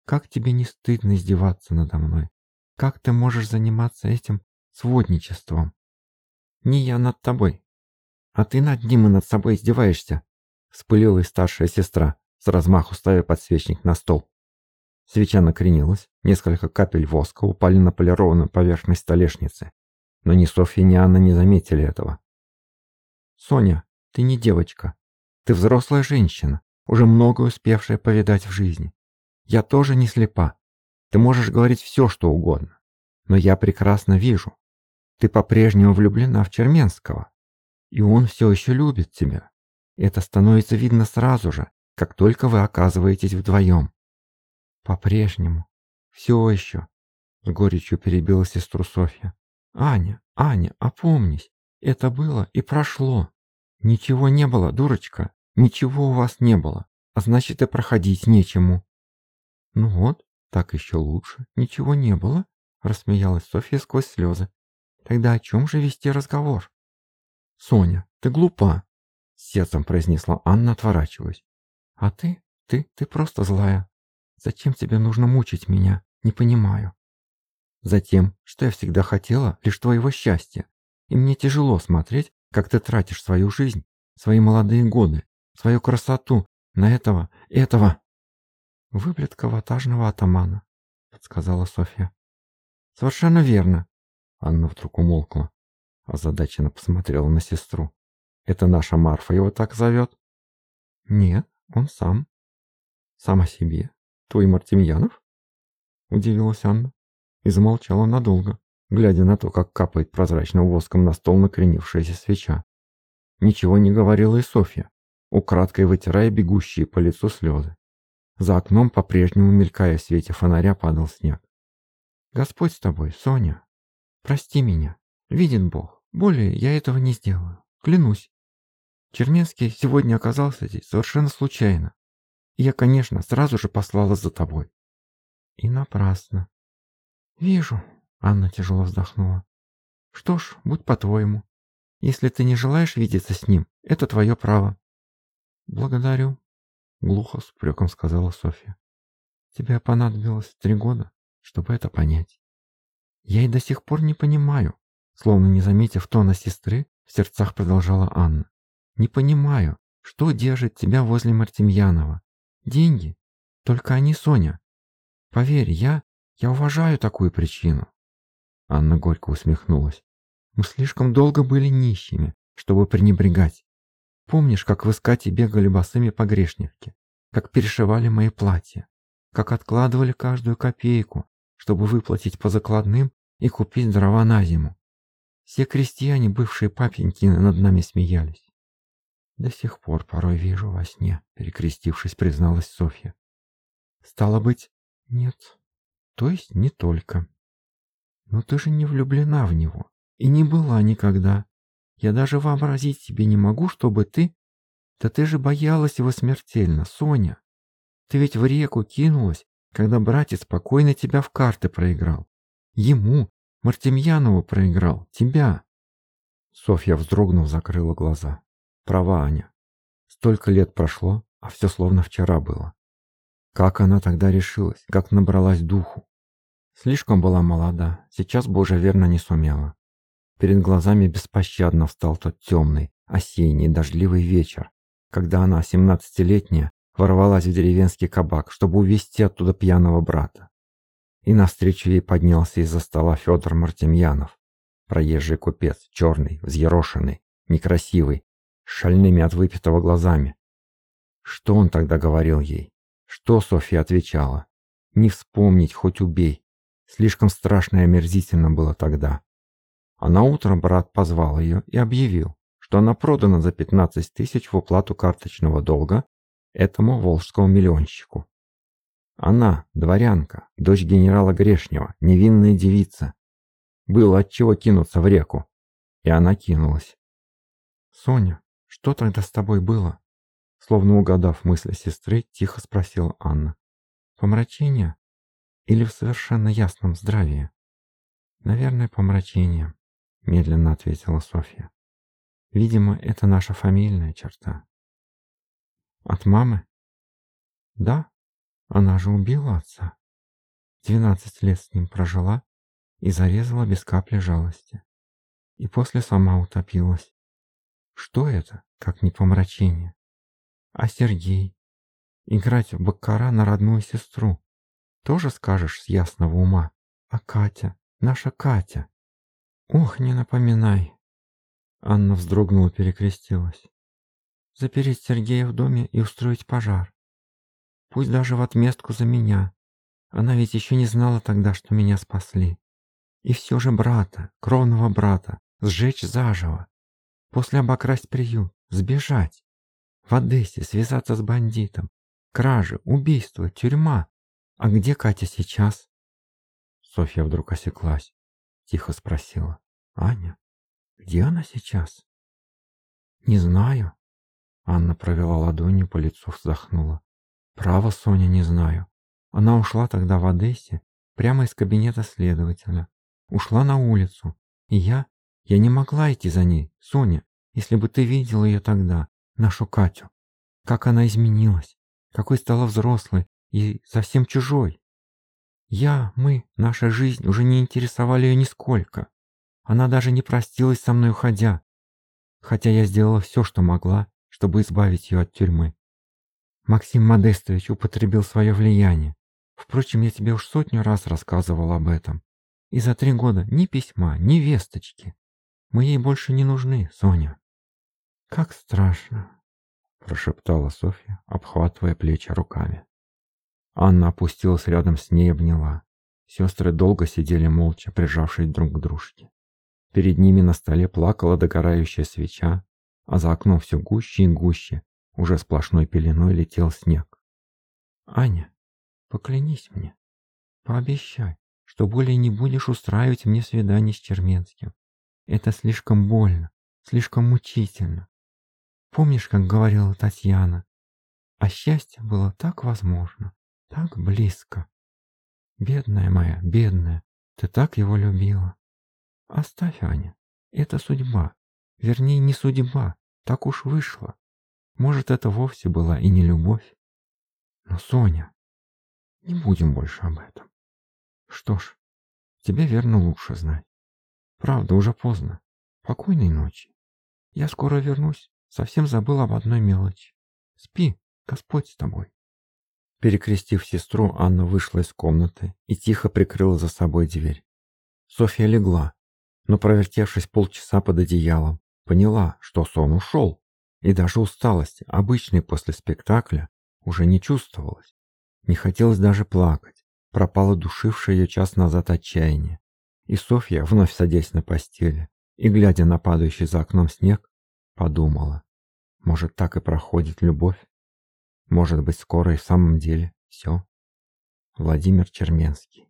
Как тебе не стыдно издеваться надо мной? Как ты можешь заниматься этим сводничеством? Не я над тобой, а ты над ним и над собой издеваешься, вспылила и старшая сестра, с размаху ставя подсвечник на стол. Свеча накренилась, несколько капель воска упали на полированную поверхность столешницы, но ни Софья, ни Анна не заметили этого. «Соня, ты не девочка, ты взрослая женщина, уже много успевшая повидать в жизни. Я тоже не слепа. Ты можешь говорить все, что угодно. Но я прекрасно вижу. Ты по-прежнему влюблена в Черменского. И он все еще любит тебя. Это становится видно сразу же, как только вы оказываетесь вдвоем. По-прежнему. Все еще. С горечью перебила сестру Софья. Аня, Аня, опомнись. Это было и прошло. Ничего не было, дурочка. Ничего у вас не было, а значит и проходить нечему. Ну вот, так еще лучше. Ничего не было, рассмеялась Софья сквозь слезы. Тогда о чем же вести разговор? Соня, ты глупа, сердцем произнесла Анна, отворачиваясь. А ты, ты, ты просто злая. Зачем тебе нужно мучить меня? Не понимаю. Затем, что я всегда хотела лишь твоего счастья. И мне тяжело смотреть, как ты тратишь свою жизнь, свои молодые годы, свою красоту на этого, этого. Выплетка ватажного атамана, подсказала Софья. Совершенно верно. Анна вдруг умолкла, озадаченно посмотрела на сестру. Это наша Марфа его так зовет? Нет, он сам. Сам о себе. Твой Мартемьянов? Удивилась Анна и замолчала надолго, глядя на то, как капает прозрачным воском на стол накренившаяся свеча. Ничего не говорила и Софья, украдкой вытирая бегущие по лицу слезы. За окном, по-прежнему мелькая в свете фонаря, падал снег. «Господь с тобой, Соня. Прости меня. Виден Бог. Более я этого не сделаю. Клянусь. Черменский сегодня оказался здесь совершенно случайно. Я, конечно, сразу же послала за тобой. И напрасно. Вижу, Анна тяжело вздохнула. Что ж, будь по-твоему. Если ты не желаешь видеться с ним, это твое право. «Благодарю», — глухо с упреком сказала Софья. «Тебе понадобилось три года, чтобы это понять. Я и до сих пор не понимаю», словно не заметив тона сестры, в сердцах продолжала Анна. «Не понимаю, что держит тебя возле Мартемьянова? Деньги? Только они, Соня. Поверь, я, я уважаю такую причину. Анна горько усмехнулась. Мы слишком долго были нищими, чтобы пренебрегать. Помнишь, как вы с Катей бегали босыми по грешневке? Как перешивали мои платья? Как откладывали каждую копейку, чтобы выплатить по закладным и купить дрова на зиму? Все крестьяне, бывшие папеньки, над нами смеялись. До сих пор порой вижу во сне, перекрестившись, призналась Софья. Стало быть, нет. То есть не только. Но ты же не влюблена в него и не была никогда. Я даже вообразить себе не могу, чтобы ты... Да ты же боялась его смертельно, Соня. Ты ведь в реку кинулась, когда братец спокойно тебя в карты проиграл. Ему, Мартемьянову проиграл, тебя. Софья, вздрогнув, закрыла глаза. Права Аня. Столько лет прошло, а все словно вчера было. Как она тогда решилась, как набралась духу. Слишком была молода, сейчас бы уже верно не сумела. Перед глазами беспощадно встал тот темный, осенний, дождливый вечер, когда она, семнадцатилетняя, ворвалась в деревенский кабак, чтобы увезти оттуда пьяного брата и навстречу ей поднялся из-за стола Федор Мартемьянов, проезжий купец, черный, взъерошенный, некрасивый, с шальными от выпитого глазами. Что он тогда говорил ей? Что Софья отвечала? Не вспомнить, хоть убей. Слишком страшно и омерзительно было тогда. А на утро брат позвал ее и объявил, что она продана за 15 тысяч в уплату карточного долга этому волжскому миллионщику. Она, дворянка, дочь генерала Грешнева, невинная девица. Было от чего кинуться в реку. И она кинулась. «Соня, что тогда с тобой было?» Словно угадав мысли сестры, тихо спросила Анна. «Помрачение? Или в совершенно ясном здравии?» «Наверное, помрачение», — медленно ответила Софья. «Видимо, это наша фамильная черта». «От мамы?» «Да, она же убила отца. Двенадцать лет с ним прожила и зарезала без капли жалости. И после сама утопилась. Что это, как не помрачение? А Сергей? Играть в баккара на родную сестру. Тоже скажешь с ясного ума. А Катя, наша Катя. Ох, не напоминай. Анна вздрогнула, перекрестилась. Запереть Сергея в доме и устроить пожар. Пусть даже в отместку за меня. Она ведь еще не знала тогда, что меня спасли. И все же брата, кровного брата, сжечь заживо. После обокрасть приют, сбежать. В Одессе связаться с бандитом. Кражи, убийство, тюрьма. А где Катя сейчас? Софья вдруг осеклась. Тихо спросила. Аня, где она сейчас? Не знаю. Анна провела ладонью по лицу, вздохнула. Право, Соня, не знаю. Она ушла тогда в Одессе, прямо из кабинета следователя. Ушла на улицу. И я... Я не могла идти за ней, Соня, если бы ты видела ее тогда, нашу Катю. Как она изменилась, какой стала взрослой и совсем чужой. Я, мы, наша жизнь уже не интересовали ее нисколько. Она даже не простилась со мной уходя, хотя я сделала все, что могла, чтобы избавить ее от тюрьмы. Максим Модестович употребил свое влияние. Впрочем, я тебе уж сотню раз рассказывал об этом. И за три года ни письма, ни весточки. Мы ей больше не нужны, Соня. Как страшно, прошептала Софья, обхватывая плечи руками. Анна опустилась рядом с ней и обняла. Сестры долго сидели молча, прижавшись друг к дружке. Перед ними на столе плакала догорающая свеча, а за окном все гуще и гуще уже сплошной пеленой летел снег. «Аня, поклянись мне, пообещай, что более не будешь устраивать мне свидание с Черменским. Это слишком больно, слишком мучительно. Помнишь, как говорила Татьяна? А счастье было так возможно, так близко. Бедная моя, бедная, ты так его любила. Оставь, Аня, это судьба. Вернее, не судьба, так уж вышло. Может, это вовсе была и не любовь. Но, Соня, не будем больше об этом. Что ж, тебе верно лучше знать. Правда, уже поздно. Покойной ночи. Я скоро вернусь. Совсем забыл об одной мелочи. Спи, Господь с тобой. Перекрестив сестру, Анна вышла из комнаты и тихо прикрыла за собой дверь. Софья легла, но, провертевшись полчаса под одеялом, поняла, что сон ушел, и даже усталости, обычной после спектакля, уже не чувствовалось. Не хотелось даже плакать, пропало душившее ее час назад отчаяние. И Софья, вновь садясь на постели и глядя на падающий за окном снег, подумала, может, так и проходит любовь? Может быть, скоро и в самом деле все? Владимир Черменский.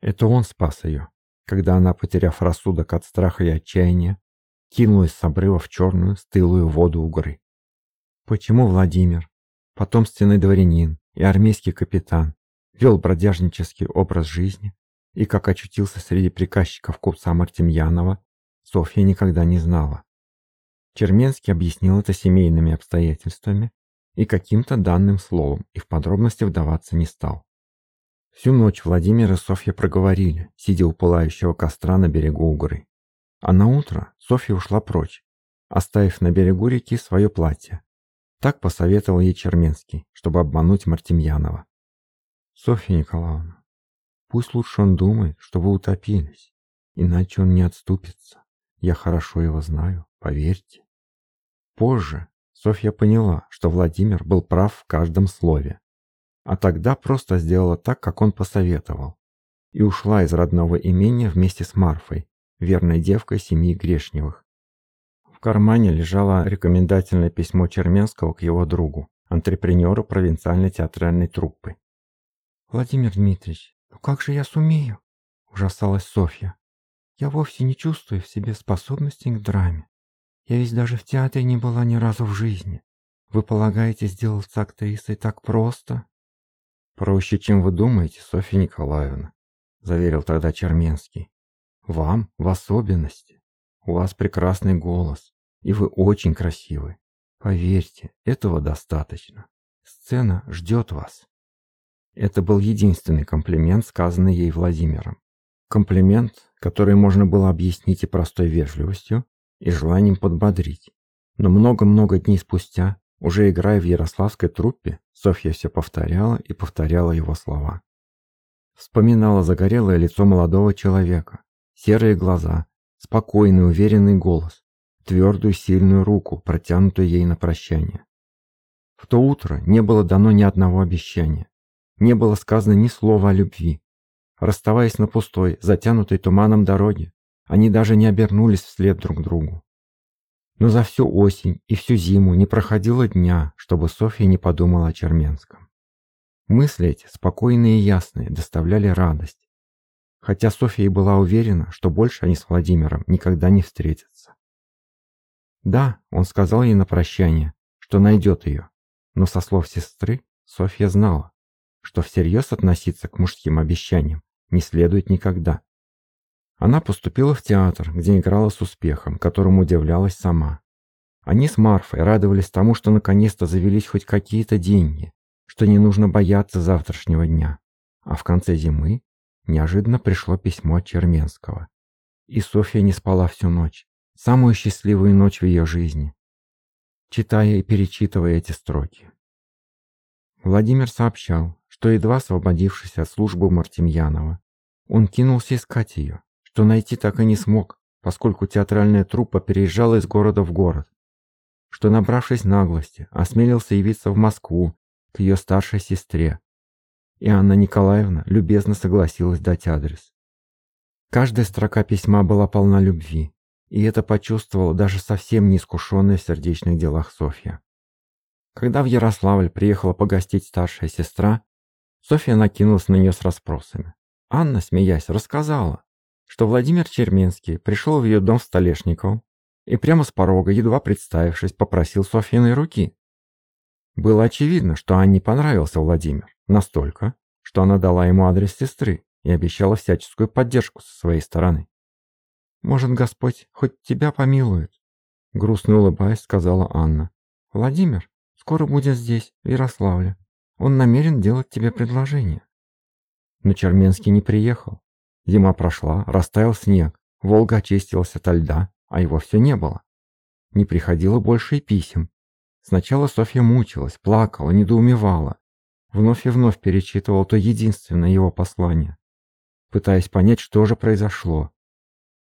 Это он спас ее, когда она, потеряв рассудок от страха и отчаяния, кинулась с обрыва в черную, стылую воду Угры. Почему Владимир, потомственный дворянин и армейский капитан, вел бродяжнический образ жизни и как очутился среди приказчиков купца Мартемьянова, Софья никогда не знала. Черменский объяснил это семейными обстоятельствами и каким-то данным словом, и в подробности вдаваться не стал. Всю ночь Владимир и Софья проговорили, сидя у пылающего костра на берегу Угры. А на утро Софья ушла прочь, оставив на берегу реки свое платье. Так посоветовал ей Черменский, чтобы обмануть Мартемьянова. «Софья Николаевна, пусть лучше он думает, что вы утопились, иначе он не отступится. Я хорошо его знаю, поверьте». Позже Софья поняла, что Владимир был прав в каждом слове а тогда просто сделала так, как он посоветовал, и ушла из родного имения вместе с Марфой, верной девкой семьи Грешневых. В кармане лежало рекомендательное письмо Черменского к его другу, антрепренеру провинциальной театральной труппы. «Владимир Дмитриевич, ну как же я сумею?» – ужасалась Софья. «Я вовсе не чувствую в себе способности к драме. Я ведь даже в театре не была ни разу в жизни. Вы полагаете сделаться актрисой так просто?» «Проще, чем вы думаете, Софья Николаевна», — заверил тогда Черменский. «Вам в особенности. У вас прекрасный голос, и вы очень красивы. Поверьте, этого достаточно. Сцена ждет вас». Это был единственный комплимент, сказанный ей Владимиром. Комплимент, который можно было объяснить и простой вежливостью, и желанием подбодрить. Но много-много дней спустя уже играя в ярославской труппе, Софья все повторяла и повторяла его слова. Вспоминала загорелое лицо молодого человека, серые глаза, спокойный уверенный голос, твердую сильную руку, протянутую ей на прощание. В то утро не было дано ни одного обещания, не было сказано ни слова о любви. Расставаясь на пустой, затянутой туманом дороге, они даже не обернулись вслед друг другу. Но за всю осень и всю зиму не проходило дня, чтобы Софья не подумала о Черменском. Мысли эти, спокойные и ясные, доставляли радость. Хотя Софья и была уверена, что больше они с Владимиром никогда не встретятся. Да, он сказал ей на прощание, что найдет ее, но со слов сестры Софья знала, что всерьез относиться к мужским обещаниям не следует никогда. Она поступила в театр, где играла с успехом, которому удивлялась сама. Они с Марфой радовались тому, что наконец-то завелись хоть какие-то деньги, что не нужно бояться завтрашнего дня. А в конце зимы неожиданно пришло письмо от Черменского. И Софья не спала всю ночь, самую счастливую ночь в ее жизни, читая и перечитывая эти строки. Владимир сообщал, что едва освободившись от службы Мартемьянова, он кинулся искать ее, что найти так и не смог, поскольку театральная труппа переезжала из города в город, что, набравшись наглости, осмелился явиться в Москву к ее старшей сестре, и Анна Николаевна любезно согласилась дать адрес. Каждая строка письма была полна любви, и это почувствовала даже совсем неискушенная в сердечных делах Софья. Когда в Ярославль приехала погостить старшая сестра, Софья накинулась на нее с расспросами. Анна, смеясь, рассказала, что Владимир Черменский пришел в ее дом в Столешников и прямо с порога, едва представившись, попросил Софьиной руки. Было очевидно, что Анне понравился Владимир, настолько, что она дала ему адрес сестры и обещала всяческую поддержку со своей стороны. «Может, Господь хоть тебя помилует?» Грустно улыбаясь, сказала Анна. «Владимир скоро будет здесь, в Ярославле. Он намерен делать тебе предложение». Но Черменский не приехал. Зима прошла, растаял снег, Волга очистилась ото льда, а его все не было. Не приходило больше и писем. Сначала Софья мучилась, плакала, недоумевала. Вновь и вновь перечитывала то единственное его послание. пытаясь понять, что же произошло.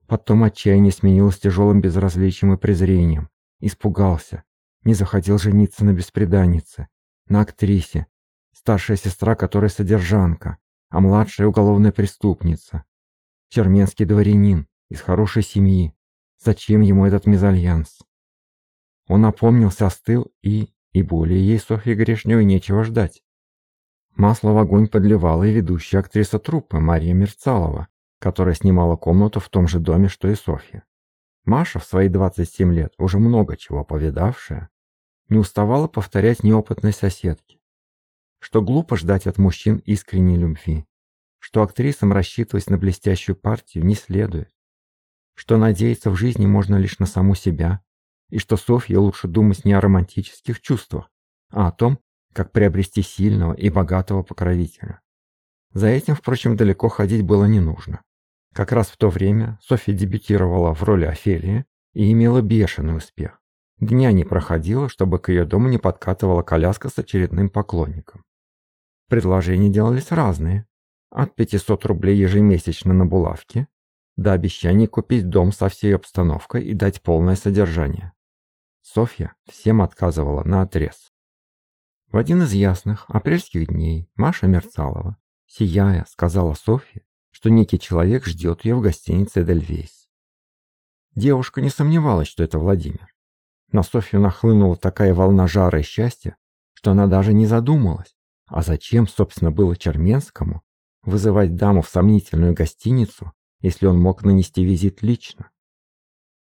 Потом отчаяние сменилось тяжелым безразличием и презрением. Испугался. Не захотел жениться на беспреданнице, на актрисе, старшая сестра которой содержанка, а младшая уголовная преступница. Черменский дворянин, из хорошей семьи. Зачем ему этот мезальянс? Он опомнился, остыл и... И более ей Софье Грешневой нечего ждать. Масло в огонь подливала и ведущая актриса труппы Мария Мерцалова, которая снимала комнату в том же доме, что и Софья. Маша в свои 27 лет, уже много чего повидавшая, не уставала повторять неопытной соседке, что глупо ждать от мужчин искренней любви, что актрисам рассчитывать на блестящую партию не следует, что надеяться в жизни можно лишь на саму себя, и что Софье лучше думать не о романтических чувствах, а о том, как приобрести сильного и богатого покровителя. За этим, впрочем, далеко ходить было не нужно. Как раз в то время Софья дебютировала в роли Офелии и имела бешеный успех. Дня не проходило, чтобы к ее дому не подкатывала коляска с очередным поклонником. Предложения делались разные. От 500 рублей ежемесячно на булавке до обещаний купить дом со всей обстановкой и дать полное содержание. Софья всем отказывала на отрез. В один из ясных апрельских дней Маша Мерцалова, сияя, сказала Софье, что некий человек ждет ее в гостинице «Эдельвейс». Девушка не сомневалась, что это Владимир. На Софью нахлынула такая волна жара и счастья, что она даже не задумалась, а зачем, собственно, было Черменскому вызывать даму в сомнительную гостиницу если он мог нанести визит лично.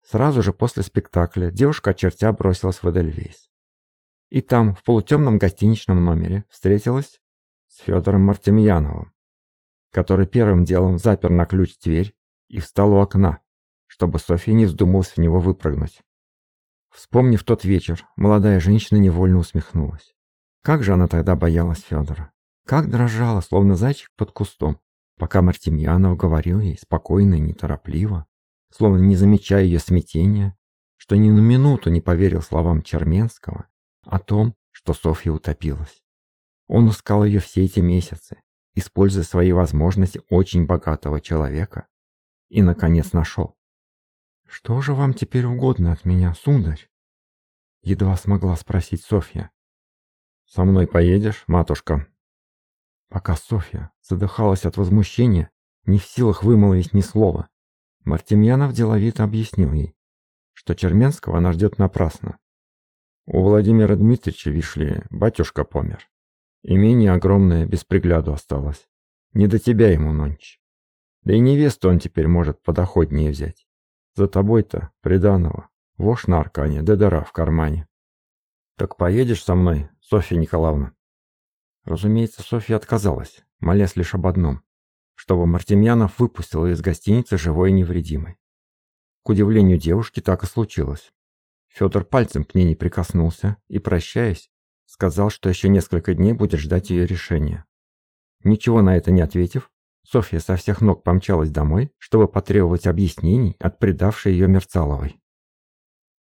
Сразу же после спектакля девушка очертя бросилась в Эдельвейс. И там, в полутемном гостиничном номере, встретилась с Федором Мартемьяновым, который первым делом запер на ключ дверь и встал у окна, чтобы Софья не вздумалась в него выпрыгнуть. Вспомнив тот вечер, молодая женщина невольно усмехнулась. Как же она тогда боялась Федора. Как дрожала, словно зайчик под кустом, пока Мартемьянов говорил ей спокойно и неторопливо, словно не замечая ее смятения, что ни на минуту не поверил словам Черменского о том, что Софья утопилась. Он искал ее все эти месяцы, используя свои возможности очень богатого человека, и, наконец, нашел. «Что же вам теперь угодно от меня, сударь?» Едва смогла спросить Софья. «Со мной поедешь, матушка?» Пока Софья задыхалась от возмущения, не в силах вымолвить ни слова, Мартемьянов деловито объяснил ей, что Черменского она ждет напрасно. У Владимира Дмитриевича, вишли, батюшка помер. Имение огромное, без пригляду осталось. Не до тебя ему нонче. Да и невесту он теперь может подоходнее взять. За тобой-то, приданого, вошь на аркане, да дыра в кармане. Так поедешь со мной, Софья Николаевна? Разумеется, Софья отказалась, молясь лишь об одном, чтобы Мартемьянов выпустил из гостиницы живой и невредимой. К удивлению девушки так и случилось. Федор пальцем к ней не прикоснулся и, прощаясь, сказал, что еще несколько дней будет ждать ее решения. Ничего на это не ответив, Софья со всех ног помчалась домой, чтобы потребовать объяснений от предавшей ее Мерцаловой.